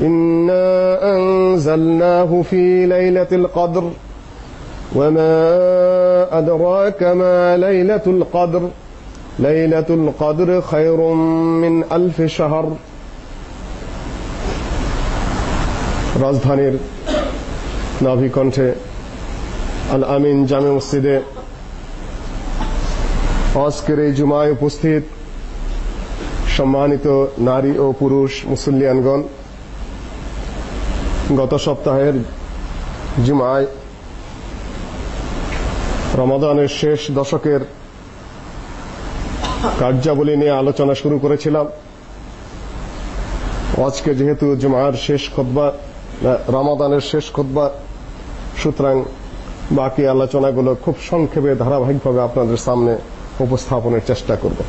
إنا أنزلناه في ليلة القدر وما أدراك ما ليلة القدر ليلة القدر خير من ألف شهر রাজধানীর নাভিকণ্ঠে আল আমিন জামে মসজিদে আজকের এই জুমায় উপস্থিত সম্মানিত নারী ও পুরুষ মুসল্লিয়ানগণ গত সপ্তাহের জুমায় রমাদানের শেষ দশকের কার্যাবলী নিয়ে আলোচনা শুরু করেছিলাম। আজকে যেহেতু জুমার শেষ খোদবা, রমাদানের শেষ খোদবা, সুতরাং বাকি আলোচনাগুলো খুব সংক্ষেপে, ধারাবাহিকভাবে আপনাদের সামনে উপস্থাপনের চেষ্টা করব।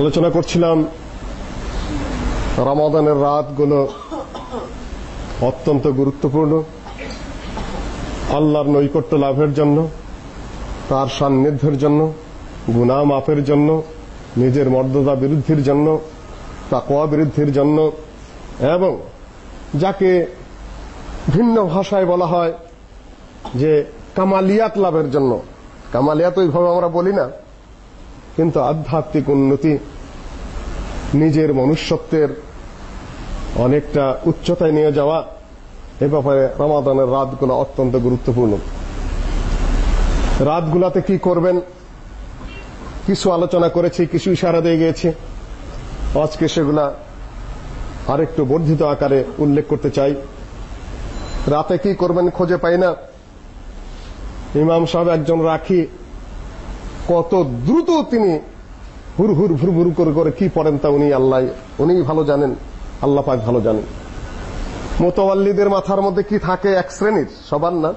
আলোচনা করছিলাম রমাদানের রাতগুলো অত্যন্ত গুরুত্বপূর্ণ। আল্লাহর নৈকট্য লাভের জন্য, তার সান্নিধ্যের জন্য, গুনাহ মাফের জন্য, নিজের মর্যাদা বৃদ্ধির জন্য, তাকওয়া বৃদ্ধির জন্য, এবং যাকে ভিন্ন ভাষায় বলা হয় যে কামালিয়াত লাভের জন্য। কামালিয়াত ওইভাবে আমরা বলি না, কিন্তু আধ্যাত্মিক উন্নতি, নিজের মনুষ্যত্বের অনেকটা উচ্চতায় নিয়ে যাওয়া এ ব্যাপারে রমাদানের রাতগুলো অত্যন্ত গুরুত্বপূর্ণ। রাতগুলাতে কি করবেন? কিছু আলোচনা করেছি, কিছু ইশারা দিয়ে গিয়েছি। আজকে সেগুলা আরেকটু বর্ধিত আকারে উল্লেখ করতে চাই। রাতে কি করবেন খুঁজে পাই না। ইমাম সাহেব একজন রাখি, কত দ্রুত তিনি হুর হুর ভুর ভুর করে করে কি পড়েন তা উনি আল্লাহ উনি ভালো জানেন। আল্লাহ পাক ভালো জানেন। মোতাওয়াল্লিদের মাথার মধ্যে কি থাকে এক শ্রেণির? সবার না?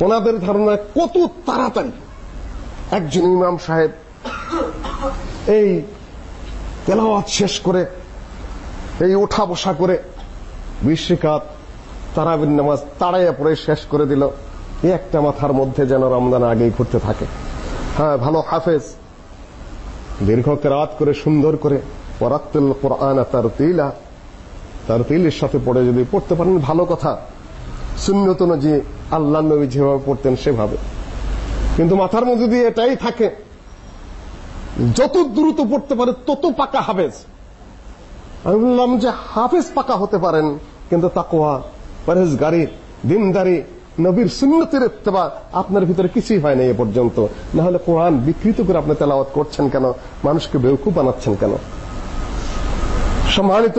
ওনাদের ধারণা কত তাড়াতাড়ি একজন ইমাম সাহেব এই তেলাওয়াত শেষ করে, এই ওঠা বসা করে বিশ্বকাত তারাবিন নামাজ তাড়াইয়া পড়ে শেষ করে দিল। এই একটা মাথার মধ্যে যেন রমজান আগেই ঘুরতে থাকে। হ্যাঁ ভালো হাফেজ। দীর্ঘ রাত করে সুন্দর করে ওরাত্তুল কোরআন তার তিলা তার তিলের সাথে পড়ে যদি পড়তে পারেন, ভালো কথা। সুন্নত যে আল্লাহ নবী যেভাবে পড়তেন সেভাবে। কিন্তু মাথার মধ্যে দিয়ে এটাই থাকে, যত দ্রুত পড়তে পারে তত পাকা হাফেজ। আমি বললাম যে হাফেজ পাকা হতে পারেন, কিন্তু তাকওয়া, পরহেজগারি, দিনদারি, নবীর সুন্নতের ইত্তেবা আপনার ভিতরে কিছুই হয় না এ পর্যন্ত। না হলে কোরআন বিকৃত করে আপনি তেলাওয়াত করছেন কেন? মানুষকে বেউকুফ বানাচ্ছেন কেন? সম্মানিত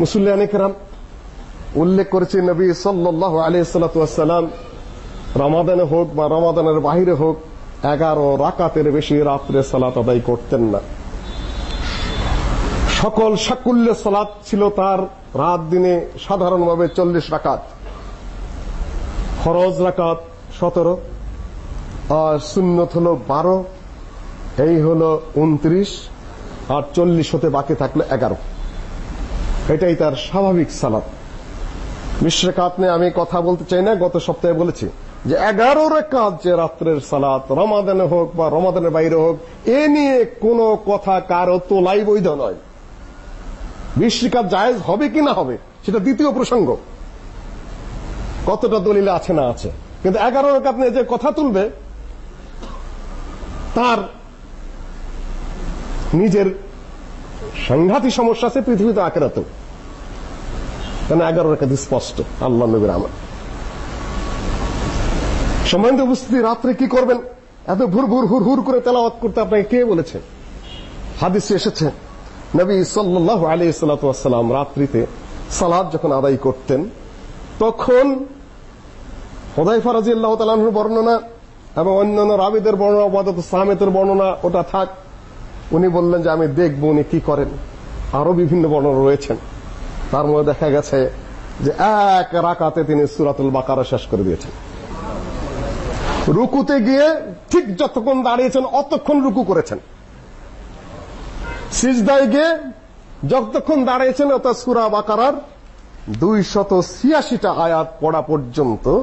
মুসল্লিয়ান کرام উল্লেখ করেছে নবী সাল্লাল্লাহু আলাইহি সাল্লাম রমাদানে হোক বা রমাদানের বাহিরে হোক এগারো রাকাতের বেশি রাত্রে সালাত আদায় করতেন না সকল সাকুল্য সালাত ছিল তার রাত দিনে সাধারণভাবে চল্লিশ রাকাত ফরজ রাকাত সতেরো আর সুন্নত হলো বারো এই হলো উনত্রিশ আর চল্লিশ হতে বাকি থাকল এগারো। এটাই তার স্বাভাবিক সালাত। মিশ্রেকাত নিয়ে আমি কথা বলতে চাই না, গত সপ্তাহে বলেছি যে এগারো রেখাত যে রাত্রের সালাত, রমাদানে হোক বা রমাদানের বাইরে হোক, এ নিয়ে কোনো কথা কারও তোলাই বৈধ নয়। বিশ রেখাত জায়েজ হবে কি না হবে, সেটা দ্বিতীয় প্রসঙ্গ। কতটা দলিলে আছে না আছে। কিন্তু এগারো রেখাত নিয়ে যে কথা তুলবে, তার নিজের সংঘাতী সমস্যা আছে, পৃথিবীতে আকেরাতেও কেন এগারো রেখাতে স্পষ্ট? আল্লাহ নবীর আমার সম্মানিত উপস্থিতি, রাত্রে কি করবেন? এত ভুর ভুর হুর হুর করে তেলাওয়াত করতে আপনাকে কে বলেছে? হাদিসে এসেছে, নবী সাল্লাল্লাহু আলাইহি সাল্লাতু রাত্রিতে সালাত যখন আদায় করতেন, তখন হুদায়ফা রাদিয়াল্লাহু তাআলার বর্ণনা এবং অন্যান্য রাবিদের বর্ণনা ওয়াদাত সাহামেতের বর্ণনা, ওটা থাক। উনি বললেন যে, আমি দেখব উনি কি করেন। আরও বিভিন্ন বর্ণনা রয়েছেন। তার মধ্যে দেখা গেছে যে, এক রাকাতে তিনি সুরাতুল বাকারা শেষ করে দিয়েছেন। রুকুতে গিয়ে ঠিক যতক্ষণ দাঁড়িয়েছেন, অতক্ষণ রুকু করেছেন। সিজদায় গিয়ে যতক্ষণ দাঁড়িয়েছেন অত সূরা বাকারার 286টা আয়াত পড়া পর্যন্ত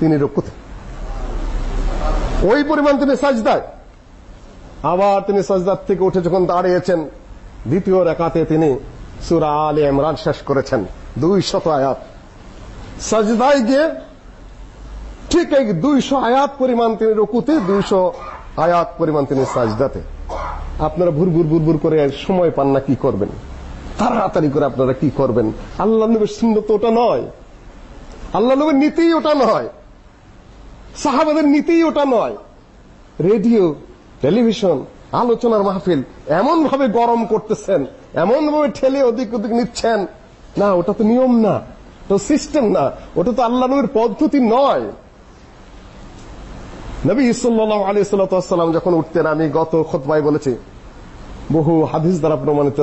তিনি রুকুতে। ওই পরিমাণ তিনি সাজদায়। আবার তিনি সাজদার থেকে উঠে যখন দাঁড়িয়েছেন, দ্বিতীয় রাকাতে তিনি সূরা আলে ইমরান শেষ করেছেন 200 আয়াত। সাজদায় গিয়ে ঠিক এই 200 আয়াত পরিমাণ তিনি রুকুতে 200 আয়াত পরিমাণ তিনি সাজদাতে। আপনারা ভুর ভুর ভুর ভুর করে সময় পান না কি করবেন? তাড়াতাড়ি করে আপনারা কি করবেন? আল্লাহ নবীর তো ওটা নয়। আল্লাহ নবীর নীতি ওটা নয়। সাহাবাদের নীতি ওটা নয়। রেডিও টেলিভিশন, আলোচনার মাহফিল এমন ভাবে গরম করতেছেন এমন ভাবে ঠেলে ওদিক ওদিক নিচ্ছেন। না, ওটা তো নিয়ম না তো সিস্টেম না, ওটা তো আল্লাহ নবীর পদ্ধতি নয়। নবী সাল্লাল্লাহু আলাইহি সাল্লাম যখন উঠতেন, আমি গত খুতবায় বলেছি, বহু হাদিস দ্বারা প্রমাণিত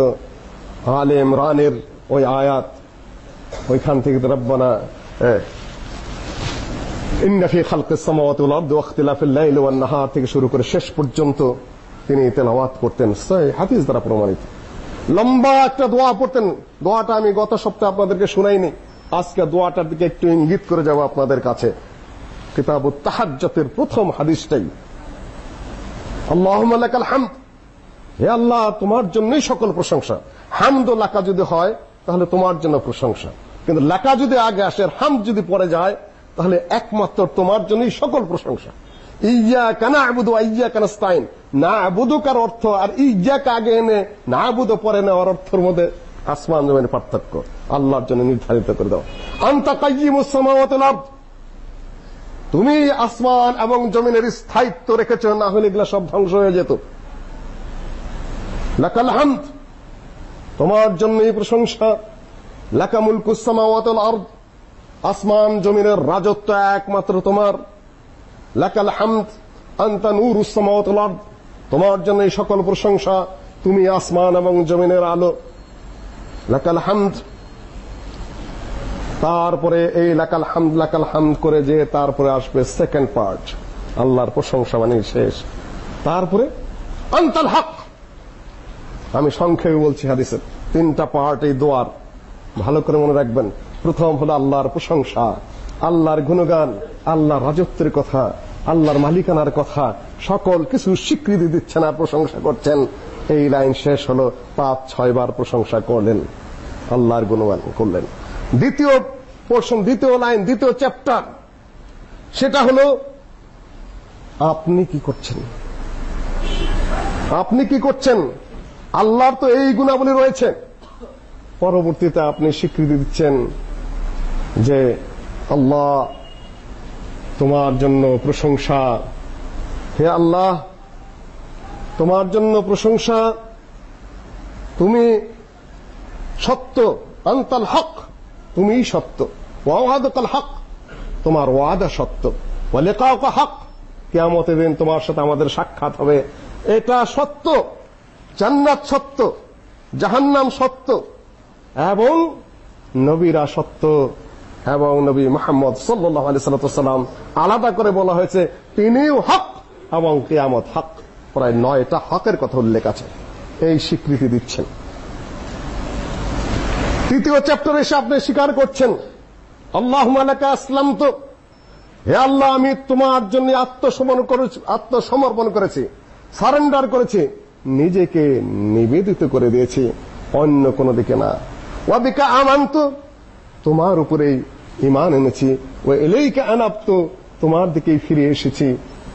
আলে ইমরানের ওই আয়াত, ওইখান থেকে রব্বানা ইন্না ফি খালকিস সামাওয়াতি ওয়াল আরদি ওয়া ইখতিলাফিল লাইলি ওয়ান নাহার থেকে শুরু করে শেষ পর্যন্ত তিনি তেলাওয়াত করতেন। সহি হাদিস দ্বারা প্রমাণিত। লম্বা একটা দোয়া পড়তেন। দোয়াটা আমি গত সপ্তাহে আপনাদেরকে শুনাইনি। আজকে দোয়াটার দিকে একটু ইঙ্গিত করে যাব আপনাদের কাছে। কিতাবুত তাহাজ্জুতের প্রথম হাদিসটাই। আল্লাহুম্মা লাকাল হামদ। হে আল্লাহ, তোমার জন্যই সকল প্রশংসা। হামদ লাকা যদি হয়, তাহলে তোমার জন্য প্রশংসা। কিন্তু লাকা যদি আগে আসে আর যদি পরে যায় তাহলে একমাত্র তোমার জন্যই সকল প্রশংসা। ইয়্যাকা না'বুদু ওয়া ইয়্যাকা নাস্তাইন না'বুদুকার অর্থ আর ইয়্যাকা আগে এনে না'বুদু পরে নেওয়ার অর্থের মধ্যে আসমান জমিনের পার্থক্য। আল্লাহর জন্য নির্ধারিত করে দাও। আনতা কাইয়িমুস সামাওয়াতি ওয়াল আরদ। তুমি আসমান এবং জমিনের স্থায়িত্ব রেখেছো, না হলে এগুলা সব ধ্বংস হয়ে যেত। লাকাল হামদ। তোমার জন্যই প্রশংসা। লাকা মুলকুস সামাওয়াতি আরদ। আসমান জমিনের রাজত্ব একমাত্র তোমার। লাকাল হামদ, আনতা নূরুস সামাওয়াতি ওয়াল আরদ। তোমার জন্যই সকল প্রশংসা তুমি আসমান এবং জমিনের আলো। লাকাল হামদ, তারপরে এই লাকাল হামদ লাকাল হামদ করে যে তারপরে আসবে সেকেন্ড পার্ট আল্লাহর প্রশংসা মানে শেষ। তারপরে, আনতাল হক। আমি সংক্ষেপে বলছি হাদিসের তিনটা পার্ট এই দোয়ার। ভালো করে মনে রাখবেন। প্রথম হলো আল্লাহর প্রশংসা, আল্লাহর গুণগান, আল্লাহর রাজত্বের কথা, আল্লাহর মালিকানার কথা, সকল কিছু স্বীকৃতি দিচ্ছেন আর প্রশংসা করছেন। এই লাইন শেষ হলো, পাঁচ, ছয় বার প্রশংসা করলেন, আল্লাহর গুণগান করলেন। দ্বিতীয় পোর্শন দ্বিতীয় লাইন দ্বিতীয় চ্যাপ্টার সেটা হলো, আপনি কি করছেন? আপনি কি করছেন? আল্লাহর তো এই গুণাবলী রয়েছে। পরবর্তীতে আপনি স্বীকৃতি দিচ্ছেন যে আল্লাহ তোমার জন্য প্রশংসা। হে আল্লাহ, তোমার জন্য প্রশংসা। তুমি সত্য। আন্তাল হক, তুমিই সত্য। ওয়াদাকাল হক, তোমার ওয়াদা সত্য। ওয়া লিকাউকা হক, কিয়ামতের দিন তোমার সাথে আমাদের সাক্ষাৎ হবে। এটা সত্য, জান্নাত সত্য, জাহান্নাম সত্য, এবং নবীরা সত্য। এবং নবী মুহাম্মদ সাল্লাল্লাহু আলাইহি সাল্লাম আলাদা করে বলা হয়েছে, তিনিও হক এবং কিয়ামত হক। প্রায় নয়টা হকের কথা উল্লেখ আছে। এই স্বীকৃতি দিচ্ছেন। তৃতীয় চ্যাপ্টারে এসে আপনি স্বীকার করছেন আল্লাহ আল্লাহুম্মা লাকা আসলামতু। হে আল্লাহ, আমি তোমার জন্য আত্মসমর্পণ করেছি আত্মসমর্পণ করেছি, সারেন্ডার করেছি, নিজেকে নিবেদিত করে দিয়েছি, অন্য কোনো দিকে না। ওয়াবিকা আমান্ত, তোমার উপরেই ইমান এনেছি। ও এলেইকা আনাপ্ত তোমার দিকেই ফিরে এসেছি,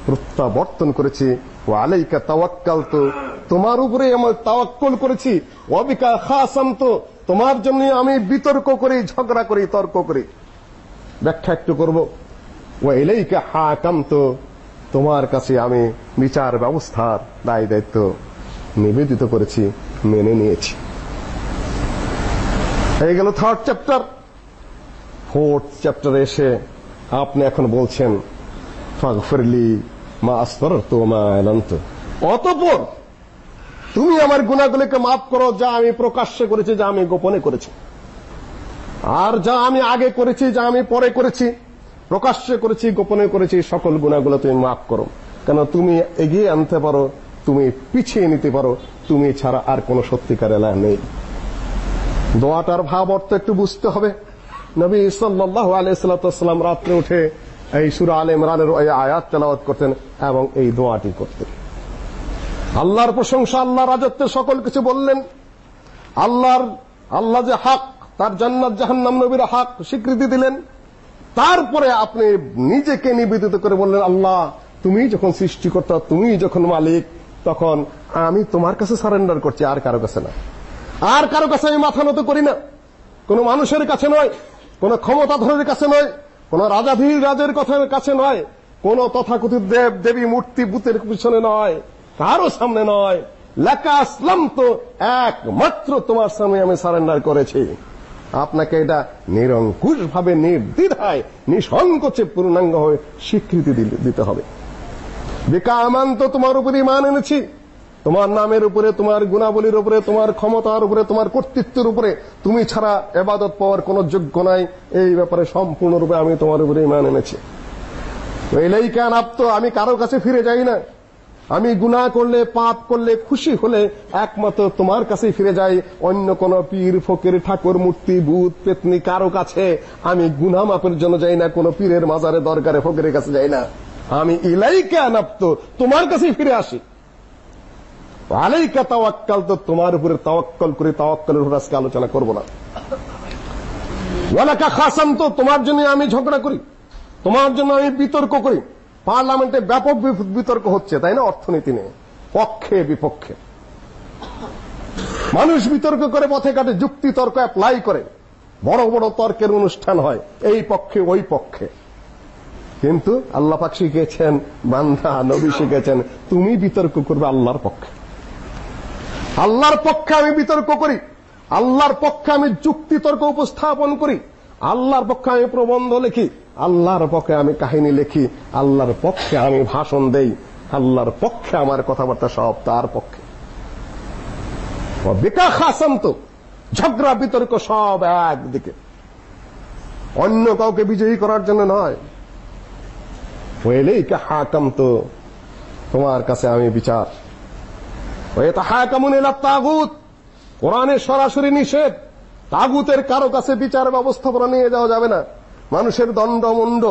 প্রত্যাবর্তন করেছি। ও আলাইকা তাওয়াক্কাল তো তোমার উপরে আমার তাওয়াক্কল করেছি। অবিকা খাসাম তো তোমার জন্য আমি বিতর্ক করি, ঝগড়া করি, তর্ক করি। ব্যাখ্যা একটু করব। ও এলেইকা হাকাম তো তোমার কাছে আমি বিচার ব্যবস্থার দায় দায়িত্ব নিবেদিত করেছি, মেনে নিয়েছি। হয়ে গেল থার্ড চ্যাপ্টার ফোর্থ চ্যাপ্টারে এসে আপনি এখন বলছেন, ফাগফিরলি মা আসফারতু মা আলান্ত। অতঃপর তুমি আমার গুনাহগুলোকে মাফ করো, যা আমি প্রকাশ্যে করেছি, যা আমি গোপনে করেছি। আর যা আমি আগে করেছি, যা আমি পরে করেছি, প্রকাশ্যে করেছি, গোপনে করেছি, সকল গুনাহগুলো তুমি মাফ করো। কেন তুমি এগিয়ে আনতে পারো, তুমি পিছিয়ে নিতে পারো, তুমি ছাড়া আর কোনো সত্যিকার এলা নেই। দোয়াটার ভাব অর্থ একটু বুঝতে হবে। নবী সাল্লাল্লাহু আলাইহি সাল্লাম রাত্রে উঠে এই সূরা আলে ইমরানের এই আয়াত তেলাওয়াত করতেন এবং এই দোয়াটি করতেন। আল্লাহর প্রশংসা আল্লাহ রাজত্বের সকল কিছু বললেন। আল্লাহর, আল্লাহ যে হক, তার জান্নাত জাহান্নাম নবীর হক স্বীকৃতি দিলেন। তারপরে আপনি নিজেকে নিবেদিত করে বললেন, আল্লাহ, তুমি যখন সৃষ্টিকর্তা, তুমি যখন মালিক, তখন আমি তোমার কাছে সারেন্ডার করছি, আর কারও কাছে না। আর কারও কাছে আমি মাথা নত করি না। কোনো মানুষের কাছে নয় কোনো ক্ষমতাধরের কাছে নয়, কোনো রাজাধীর রাজের কথার কাছে নয়, কোনো তথাকথিত দেব, দেবী, মূর্তি বুতের পিছনে নয়, কারও সামনে নয়। লেখা আসলাম তো একমাত্র তোমার সামনে আমি সারেন্ডার করেছি। আপনাকে এটা নিরঙ্কুশ ভাবে নির্দ্বিধায়, নিঃসংকোচে পূর্ণাঙ্গ হয়ে স্বীকৃতি দিতে হবে। বিকামান তো তোমার উপর ইমান এনেছি। তোমার নামের উপরে, তোমার গুণাবলীর উপরে, তোমার ক্ষমতার উপরে, তোমার কর্তৃত্বের উপরে তুমি ছাড়া এবাদত পাওয়ার কোনো যোগ্য নাই। এই ব্যাপারে সম্পূর্ণরূপে আমি তোমার উপরে ইমান এনেছি। এলেই কেন আপ্ত? আমি কারও কাছে ফিরে যাই না। আমি গুনাহ করলে, পাপ করলে, খুশি হলে একমাত্র তোমার কাছেই ফিরে যাই। অন্য কোন পীর, ফকির, ঠাকুর, মূর্তি, ভূত, পেতনি কারও কাছে আমি গুনাহ মাপের জন্য যাই না। কোন পীরের মাজারে দরকারে ফকিরের কাছে যাই না। আমি ইলাইকা আনাপ্ত তোমার কাছেই ফিরে আসি। আলাইকা তাওয়াক্কাল, তো তোমার উপরে তাওয়াক্কল করে তাওয়াক্কলের উপর আজকে আলোচনা করব না। ওয়ালাকা খাসাম তো তোমার জন্য আমি ঝগড়া করি, তোমার জন্য আমি বিতর্ক করি। পার্লামেন্টে ব্যাপক বিতর্ক হচ্ছে, তাই না? অর্থনীতি নিয়ে। পক্ষে, বিপক্ষে। মানুষ বিতর্ক করে, পথে ঘাটে যুক্তি, তর্ক অ্যাপ্লাই করে। বড় বড় তর্কের অনুষ্ঠান হয়, এই পক্ষে, ওই পক্ষে। কিন্তু আল্লাহ পাক শিখেছেন, বান্দা, নবী শিখেছেন, তুমি বিতর্ক করবে আল্লাহর পক্ষে। আল্লাহর পক্ষে আমি বিতর্ক করি, আল্লাহর পক্ষে আমি যুক্তি তর্ক উপস্থাপন করি, আল্লাহর পক্ষে আমি প্রবন্ধ লিখি, আল্লাহর পক্ষে আমি কাহিনী লিখি, আল্লাহর পক্ষে আমি ভাষণ দেই, আল্লাহর পক্ষে আমার কথাবার্তা সব তার পক্ষে। বেকা খাসাম তো ঝগড়া, বিতর্ক সব একদিকে। অন্য কাউকে বিজয়ী করার জন্য নয়। ওয়েলেই হাকাম তো তোমার কাছে আমি বিচার। ওয়ে তাহাকামুন ইলা তাগুত। কোরআনে সরাসরি নিষেধ। তাগুতের কারও কাছে বিচার ব্যবস্থাপনা নিয়ে যাওয়া যাবে না। মানুষের দণ্ডমুণ্ড,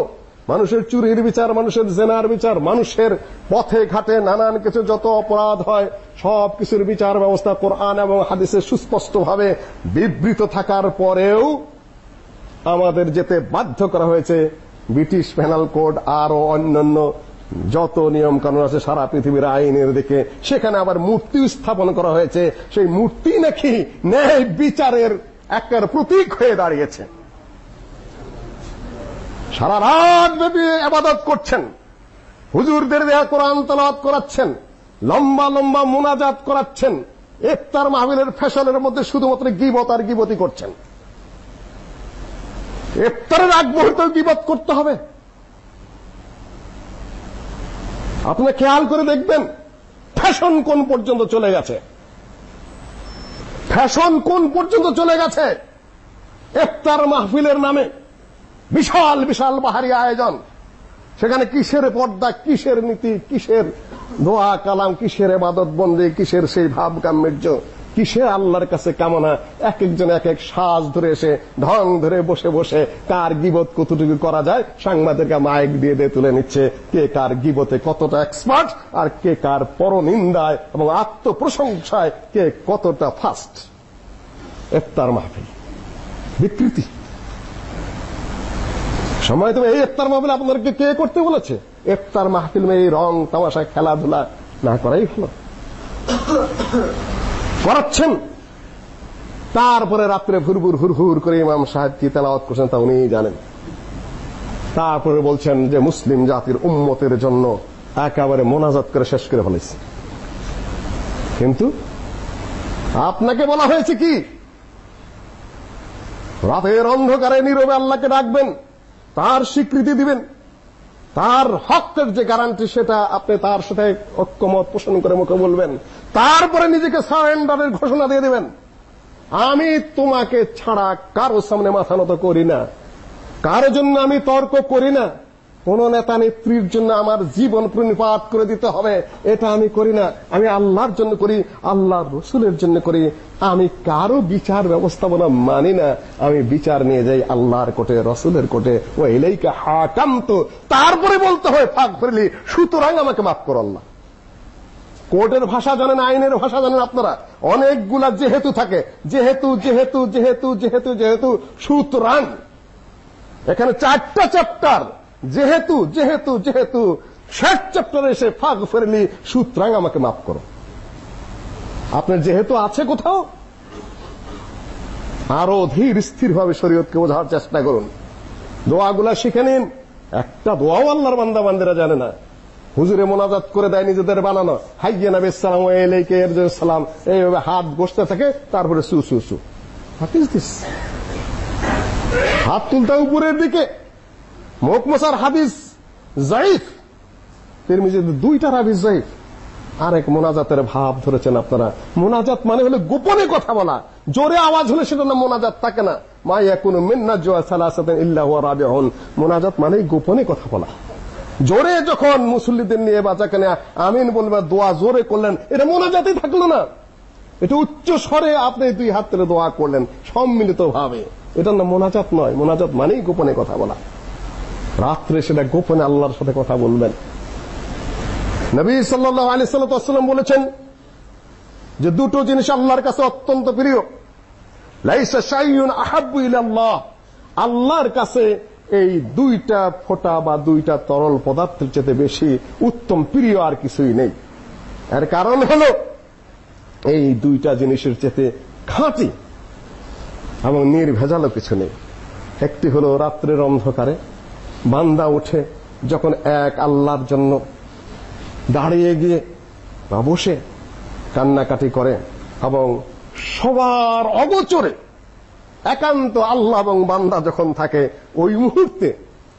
মানুষের চুরির বিচার, মানুষের জেনার বিচার, মানুষের পথে ঘাটে নানান কিছু যত অপরাধ হয়, সব কিছুর বিচার ব্যবস্থা কোরআন এবং হাদিসে সুস্পষ্টভাবে বিবৃত থাকার পরেও আমাদের যেতে বাধ্য করা হয়েছে ব্রিটিশ পেনাল কোড আরও অন্যান্য যত নিয়ম কানুন আছে, সারা পৃথিবীর আইনের দিকে, সেখানে আবার মূর্তি স্থাপন করা হয়েছে। সেই মূর্তি নাকি ন্যায় বিচারের একের প্রতীক হয়ে দাঁড়িয়েছে। সারা রাত ব্যাপী আবাদত করছেন। হুজুরদের দেয়া কোরআন তেলাওয়াত করাচ্ছেন। লম্বা লম্বা মুনাজাত করাচ্ছেন। ইফতার মাহফিলের ফ্যাশনের মধ্যে শুধুমাত্র গিবত আর গিবতই করছেন। ইফতারের আগ মুহূর্তেও গিবত করতে হবে। আপনি খেয়াল করে দেখবেন, ফ্যাশন কোন পর্যন্ত চলে গেছে। ফ্যাশন কোন পর্যন্ত চলে গেছে? ইফতার মাহফিলের নামে বিশাল বিশাল বাহারি আয়োজন। সেখানে কিসের পর্দা, কিসের নীতি, কিসের দোয়া, কালাম, কিসের এবাদত বন্দে, কিসের সেই ভাব গাম্ভীর্য কিসের আল্লাহর কাছে কামনা? এক একজন এক এক সাজ ধরে এসে, ঢং ধরে বসে বসে কার গিবত কতটুকু করা যায়? সাংবাদিকরা মাইক দিয়ে দিয়ে তুলে নিচ্ছে, কে কার গিবতে কতটা এক্সপার্ট আর কে কার পরনিন্দায় এবং আত্মপ্রশংসায় কে কতটা ফাস্ট এফতার মাহফিল, বিকৃতি। সময় তুমি এই ইফতার মাহফিল আপনাদেরকে কে করতে বলেছে? ইফতার মাহফিল এই রং তামাশা খেলাধুলা না করাই ভালো। করাচ্ছেন তারপরে রাত্রে ভুরভুর হুরহুর করে ইমাম সাহেব কি তেলাওয়াত করছেন, তা উনি জানেন। তারপরে বলছেন যে, মুসলিম জাতির উম্মতের জন্য একেবারে মোনাজাত করে শেষ করে ফেলেছে। কিন্তু আপনাকে বলা হয়েছে কি? রাতের অন্ধকারে নীরবে আল্লাহকে ডাকবেন, তার স্বীকৃতি দিবেন, তার হকের যে গ্যারান্টি সেটা আপনি তার সাথে ঐক্যমত পোষণ করে মুখে বলবেন। তারপরে নিজেকে সারেন্ডারের ঘোষণা দিয়ে দিবেন। আমি তোমাকে ছাড়া কারও সামনে মাথা নত করি না। কারও জন্য আমি তর্ক করি না? কোন নেতা নেত্রীর জন্য আমার জীবন প্রণিপাত করে দিতে হবে। এটা আমি করি না। আমি আল্লাহর জন্য করি, আল্লাহর রসুলের জন্য করি। আমি কারও বিচার ব্যবস্থাপনা মানি না। আমি বিচার নিয়ে যাই আল্লাহর কোটে, রসুলের কোটে। ও এলাইকা হাকাম তো তারপরে বলতে হয় ফাঁক ফেরলি সুতরাং আমাকে মাফ করো আল্লাহ। কোর্টের ভাষা জানেন, আইনের ভাষা জানেন আপনারা। অনেকগুলা যেহেতু থাকে। যেহেতু যেহেতু যেহেতু যেহেতু যেহেতু সুতরাং এখানে চারটা চ্যাপ্টার যেহেতু যেহেতু যেহেতু শেষ চ্যাপ্টারে এসে ফাঁক ফেরলি সুতরাং আমাকে মাফ করো। আপনার যেহেতু আছে কোথাও, আরও ধীর স্থির ভাবে শরীয়তকে বোঝার চেষ্টা করুন। দোয়াগুলা শিখে নিন। একটা দোয়াও আল্লাহর বান্দা বান্দিরা জানে না। হুজুরে মোনাজাত করে দেয় নিজেদের বানানো। হাইয়ে নবী সালাম আলাইকে সালাম, এইভাবে হাত বসতে থাকে, তারপরে সু সু সু। হোয়াট ইজ দিস হাত তুলতে উপরের দিকে। মুখ হাদিস জাইফ। তিরমিজিতে দুইটা হাদিস জাইফ। আরেক মোনাজাতের ভাব ধরেছেন আপনারা। মোনাজাত মানে হলো গোপনে কথা বলা। জোরে আওয়াজ হলে সেটা না মোনাজাত থাকে না। মা ইয়াকুনু মিন নাজওয়া সালাসাতান ইল্লা হুয়া রাবিউন। মোনাজাত মানে গোপনে কথা বলা। জোরে যখন মুসল্লিদের নিয়ে বাঁচাকে নিয়ে আমিন বলবে দোয়া জোরে করলেন, এটা মোনাজাতই থাকল না। এটা উচ্চ স্বরে আপনি দুই হাত তুলে দোয়া করলেন সম্মিলিত ভাবে এটা না মোনাজাত নয়। মোনাজাত মানেই গোপনে কথা বলা। রাত্রে সেটা গোপনে আল্লাহর সাথে কথা বলবেন। নবী সাল্লাল্লাহু সাল্লাম বলেছেন যে দুটো জিনিস আল্লাহর কাছে অত্যন্ত প্রিয়। লাইসা শাইউন আহাব্বু ইলাল্লাহ। আল্লাহর কাছে এই দুইটা ফোঁটা বা দুইটা তরল পদার্থের চেয়ে বেশি উত্তম প্রিয় আর কিছুই নেই। এর কারণ হলো, এই দুইটা জিনিসের চেতে খাঁটি এবং নির্ভেজালও কিছু নেই। একটি হলো রাত্রের অন্ধকারে, বান্দা উঠে যখন এক আল্লাহর জন্য, দাঁড়িয়ে গিয়ে বা বসে কান্নাকাটি করে এবং সবার অগোচরে একান্ত আল্লাহ এবং বান্দা যখন থাকে, ওই মুহূর্তে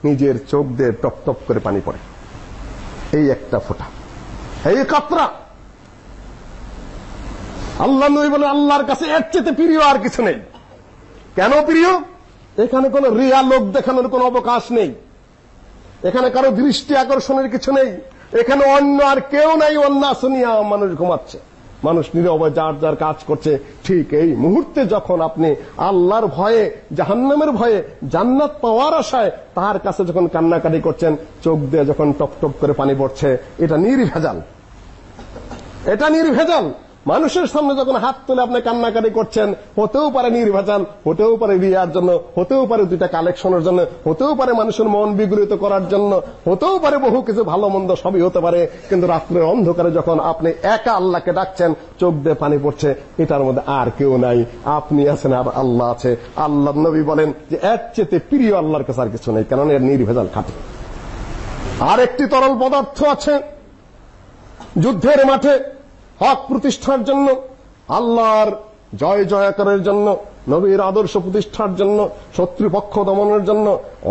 নিজের চোখ দিয়ে টপ টপ করে পানি পড়ে। এই একটা ফোঁটা। এই কাতরা। আল্লাহ নবী বলে আল্লাহর কাছে এর চেয়ে প্রিয় আর কিছু নেই। কেন প্রিয়? এখানে কোনো রিয়া লোক দেখানোর কোনো অবকাশ নেই। এখানে কারও দৃষ্টি আকর্ষণের কিছু নেই। এখানে অন্য আর কেউ নাই অন্য শুনিয়া মানুষ ঘুমাচ্ছে। মানুষ নীরবে যার যার কাজ করছে, ঠিক এই মুহূর্তে যখন আপনি আল্লাহর ভয়ে, জাহান্নামের ভয়ে জান্নাত পাওয়ার আশায় তার কাছে যখন কান্নাকাটি করছেন, চোখ দিয়ে যখন টপ টপ করে পানি পড়ছে, এটা নির্ভেজাল। এটা নির্ভেজাল। মানুষের সামনে যখন হাত তুলে আপনি কান্নাকাটি করছেন, হতেও পারে নির্বাচন হতেও পারে রিয়ার জন্য, হতেও পারে দুইটা কালেকশনের জন্য, হতেও পারে মানুষের মন বিগলিত করার জন্য, হতেও পারে বহু কিছু ভালো মন্দ সবই হতে পারে, কিন্তু রাত্রের অন্ধকারে যখন আপনি একা আল্লাহকে ডাকছেন, চোখ দিয়ে পানি পড়ছে, এটার মধ্যে আর কেউ নাই। আপনি আছেন, আর আল্লাহ আছে। আল্লাহ নবী বলেন যে, এর চেতে প্রিয় আল্লাহর কাছে আর কিছু নেই কারণ এর নির্ভেজাল খাটে। আর একটি তরল পদার্থ আছে, যুদ্ধের মাঠে হক প্রতিষ্ঠার জন্য, আল্লাহর জয় জয়াকারের জন্য, নবীর আদর্শ প্রতিষ্ঠার জন্য, শত্রুপক্ষ দমনের জন্য,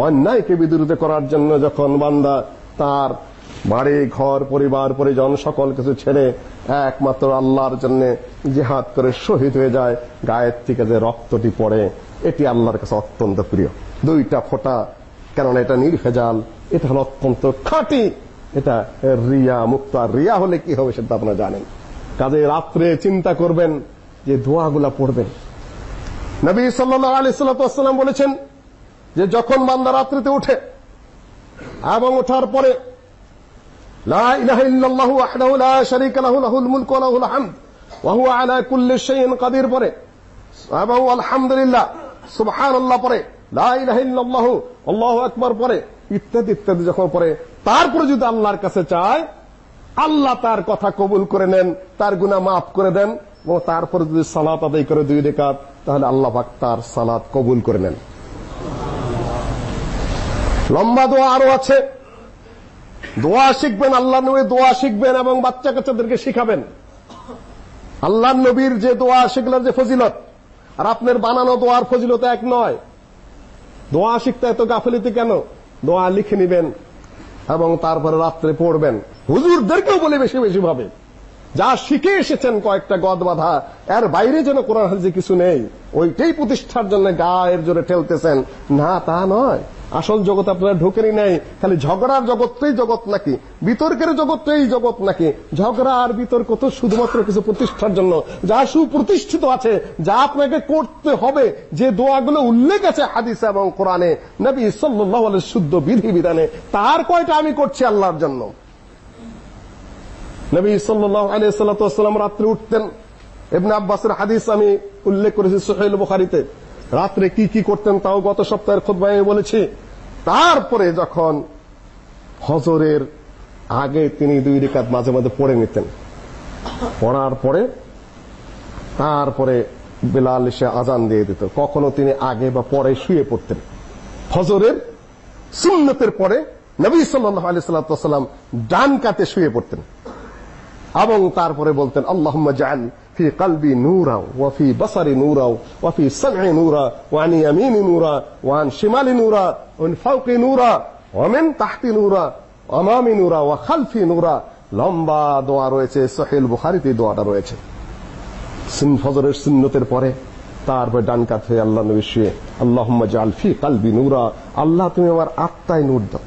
অন্যায়কে বিদ্রুত করার জন্য যখন বান্দা তার বাড়ি, ঘর, পরিবার, পরিজন সকল কিছু ছেড়ে একমাত্র আল্লাহর জন্য জিহাদ করে শহীদ হয়ে যায়, গায়ের থেকে যে রক্তটি পড়ে, এটি আল্লাহর কাছে অত্যন্ত প্রিয়। দুইটা ফোঁটা, কেননা এটা নির্ভেজাল, এটা হলো অত্যন্ত খাঁটি, এটা রিয়া মুক্ত। আর রিয়া হলে কি হবে সেটা আপনারা জানেন। কাজে রাত্রে চিন্তা করবেন যে দোয়াগুলা পড়বেন। নবী সাল্লাল্লাহু আলাইহি সাল্লাম বলেছেন যে যখন বান্দা রাত্রিতে ওঠে এবং ওঠার পরে, লা ইলাহা ইল্লাল্লাহু ওয়াহদাহু লা শারীকা লাহু, লাহুল মুলকু ওয়া লাহুল হামদ, ওয়া হুয়া আলা কুল্লি শাইইন কাদির পরে, এবং আলহামদুলিল্লাহ, সুবহানাল্লাহ পরে, লা ইলাহা ইল্লাল্লাহু, আল্লাহু আকবার পরে, ইত্যাদি ইত্যাদি যখন পরে, তারপরে যদি আল্লাহর কাছে চায় আল্লাহ তার কথা কবুল করে নেন, তার গুনাহ মাফ করে দেন এবং তারপরে যদি সালাত আদায় করে দুই রেকাত তাহলে আল্লাহ পাক তার সালাত কবুল করে নেন। লম্বা দোয়া আরও আছে। দোয়া শিখবেন, আল্লাহ নবী দোয়া শিখবেন এবং বাচ্চা কাচ্চাদেরকে শিখাবেন। আল্লাহ নবীর যে দোয়া, সেগুলোর যে ফজিলত, আর আপনার বানানো দোয়ার ফজিলত এক নয়। দোয়া শিখতে এত গাফলিতে কেন? দোয়া লিখে নেবেন এবং তারপরে রাত্রে পড়বেন। হুজুরদেরকেও বলে বেশি বেশি ভাবে। যা শিখে এসেছেন কয়েকটা গদ বাধা, এর বাইরে যেন কোরআন হাদিসে কিছু নেই, ওইটাই প্রতিষ্ঠার জন্য গায়ের জোরে ঠেলতেছেন। না, তা নয়। আসল জগৎ আপনারা ঢোকেনই নাই, খালি ঝগড়ার জগৎটাই জগৎ নাকি? বিতর্কের জগৎটাই জগৎ নাকি? ঝগড়া আর বিতর্ক তো শুধুমাত্র কিছু প্রতিষ্ঠার জন্য। যা সুপ্রতিষ্ঠিত আছে, যা আপনাকে করতে হবে, যে দোয়াগুলো উল্লেখ আছে হাদিসে এবং কোরআনে, নবী সাল্লাল্লাহু শুদ্ধ বিধি বিধানে তার কয়টা আমি করছি আল্লাহর জন্য? নবী সাল্লাল্লাহু আলাইহি সাল্লাম রাত্রে উঠতেন। ইবনে আব্বাসের হাদিস আমি উল্লেখ করেছি সহিহ বুখারীতে। রাত্রে কি কি করতেন তাও গত সপ্তাহের খুতবায় বলেছি। তারপরে যখন হজরের আগে তিনি দুই রেখাত মাঝে মাঝে পড়ে নিতেন। পড়ার পরে তারপরে বেলাল এসে আজান দিয়ে দিত। কখনো তিনি আগে বা পরে শুয়ে পড়তেন। হজরের সুন্নতের পরে নবী সাল্লাল্লাহু আলাইহি সাল্লাম ডান কাতে শুয়ে পড়তেন। এবং তারপরে বলতেন, আল্লাহুম্মা জাআল في قلبي نورا وفي بصري نورا وفي سمعي نورا وعن يميني نورا وعن شمالي نورا ومن فوقي نورا ومن تحتي نورا أمامي نورا وخلفي نورا লম্বা দোয়া রয়েছে সহিল বুখারীতে দোয়াটা রয়েছে সুন ফজরের সুন্নতের পরে তারপর ডান কাত হয়ে আল্লাহ নবী শুয়ে আল্লাহুম্মা জাল ফি কলবি নূরা আল্লাহ তুমি আমার আত্মায় নূর দাও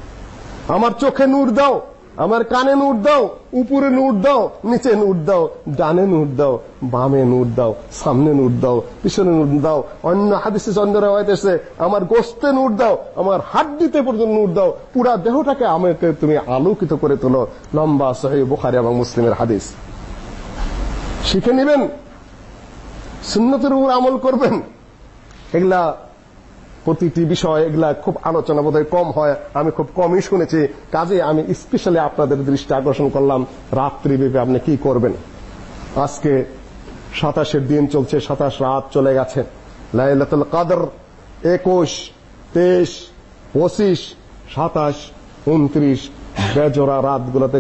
আমার চোখে নূর দাও আমার কানে নূর দাও, উপরে নূর দাও, নিচে নূর দাও, ডানে নূর দাও, বামে নূর দাও, সামনে নূর দাও, পিছনে নূর দাও, অন্য হাদিসে চন্দ্র রাওয়াত আমার গোস্তে নূর দাও, আমার হাড্ডিতে পর্যন্ত নূর দাও, পুরা দেহটাকে আমাকে তুমি আলোকিত করে তোলো। লম্বা সহিহ বুখারী এবং মুসলিমের হাদিস। শিখে নেবেন? সুন্নতের উপর আমল করবেন? এগুলা প্রতিটি বিষয় এগুলা খুব আলোচনা বোধহয় কম হয়, আমি খুব কমই শুনেছি। কাজে আমি স্পেশালি আপনাদের দৃষ্টি আকর্ষণ করলাম রাত্রি ভেবে আপনি কি করবেন। আজকে সাতাশের দিন চলছে, সাতাশ রাত চলে গেছে। লাইলাতুল কাদর, একুশ, তেইশ, পঁচিশ, সাতাশ, উনত্রিশ, বেজোড়া রাতগুলোতে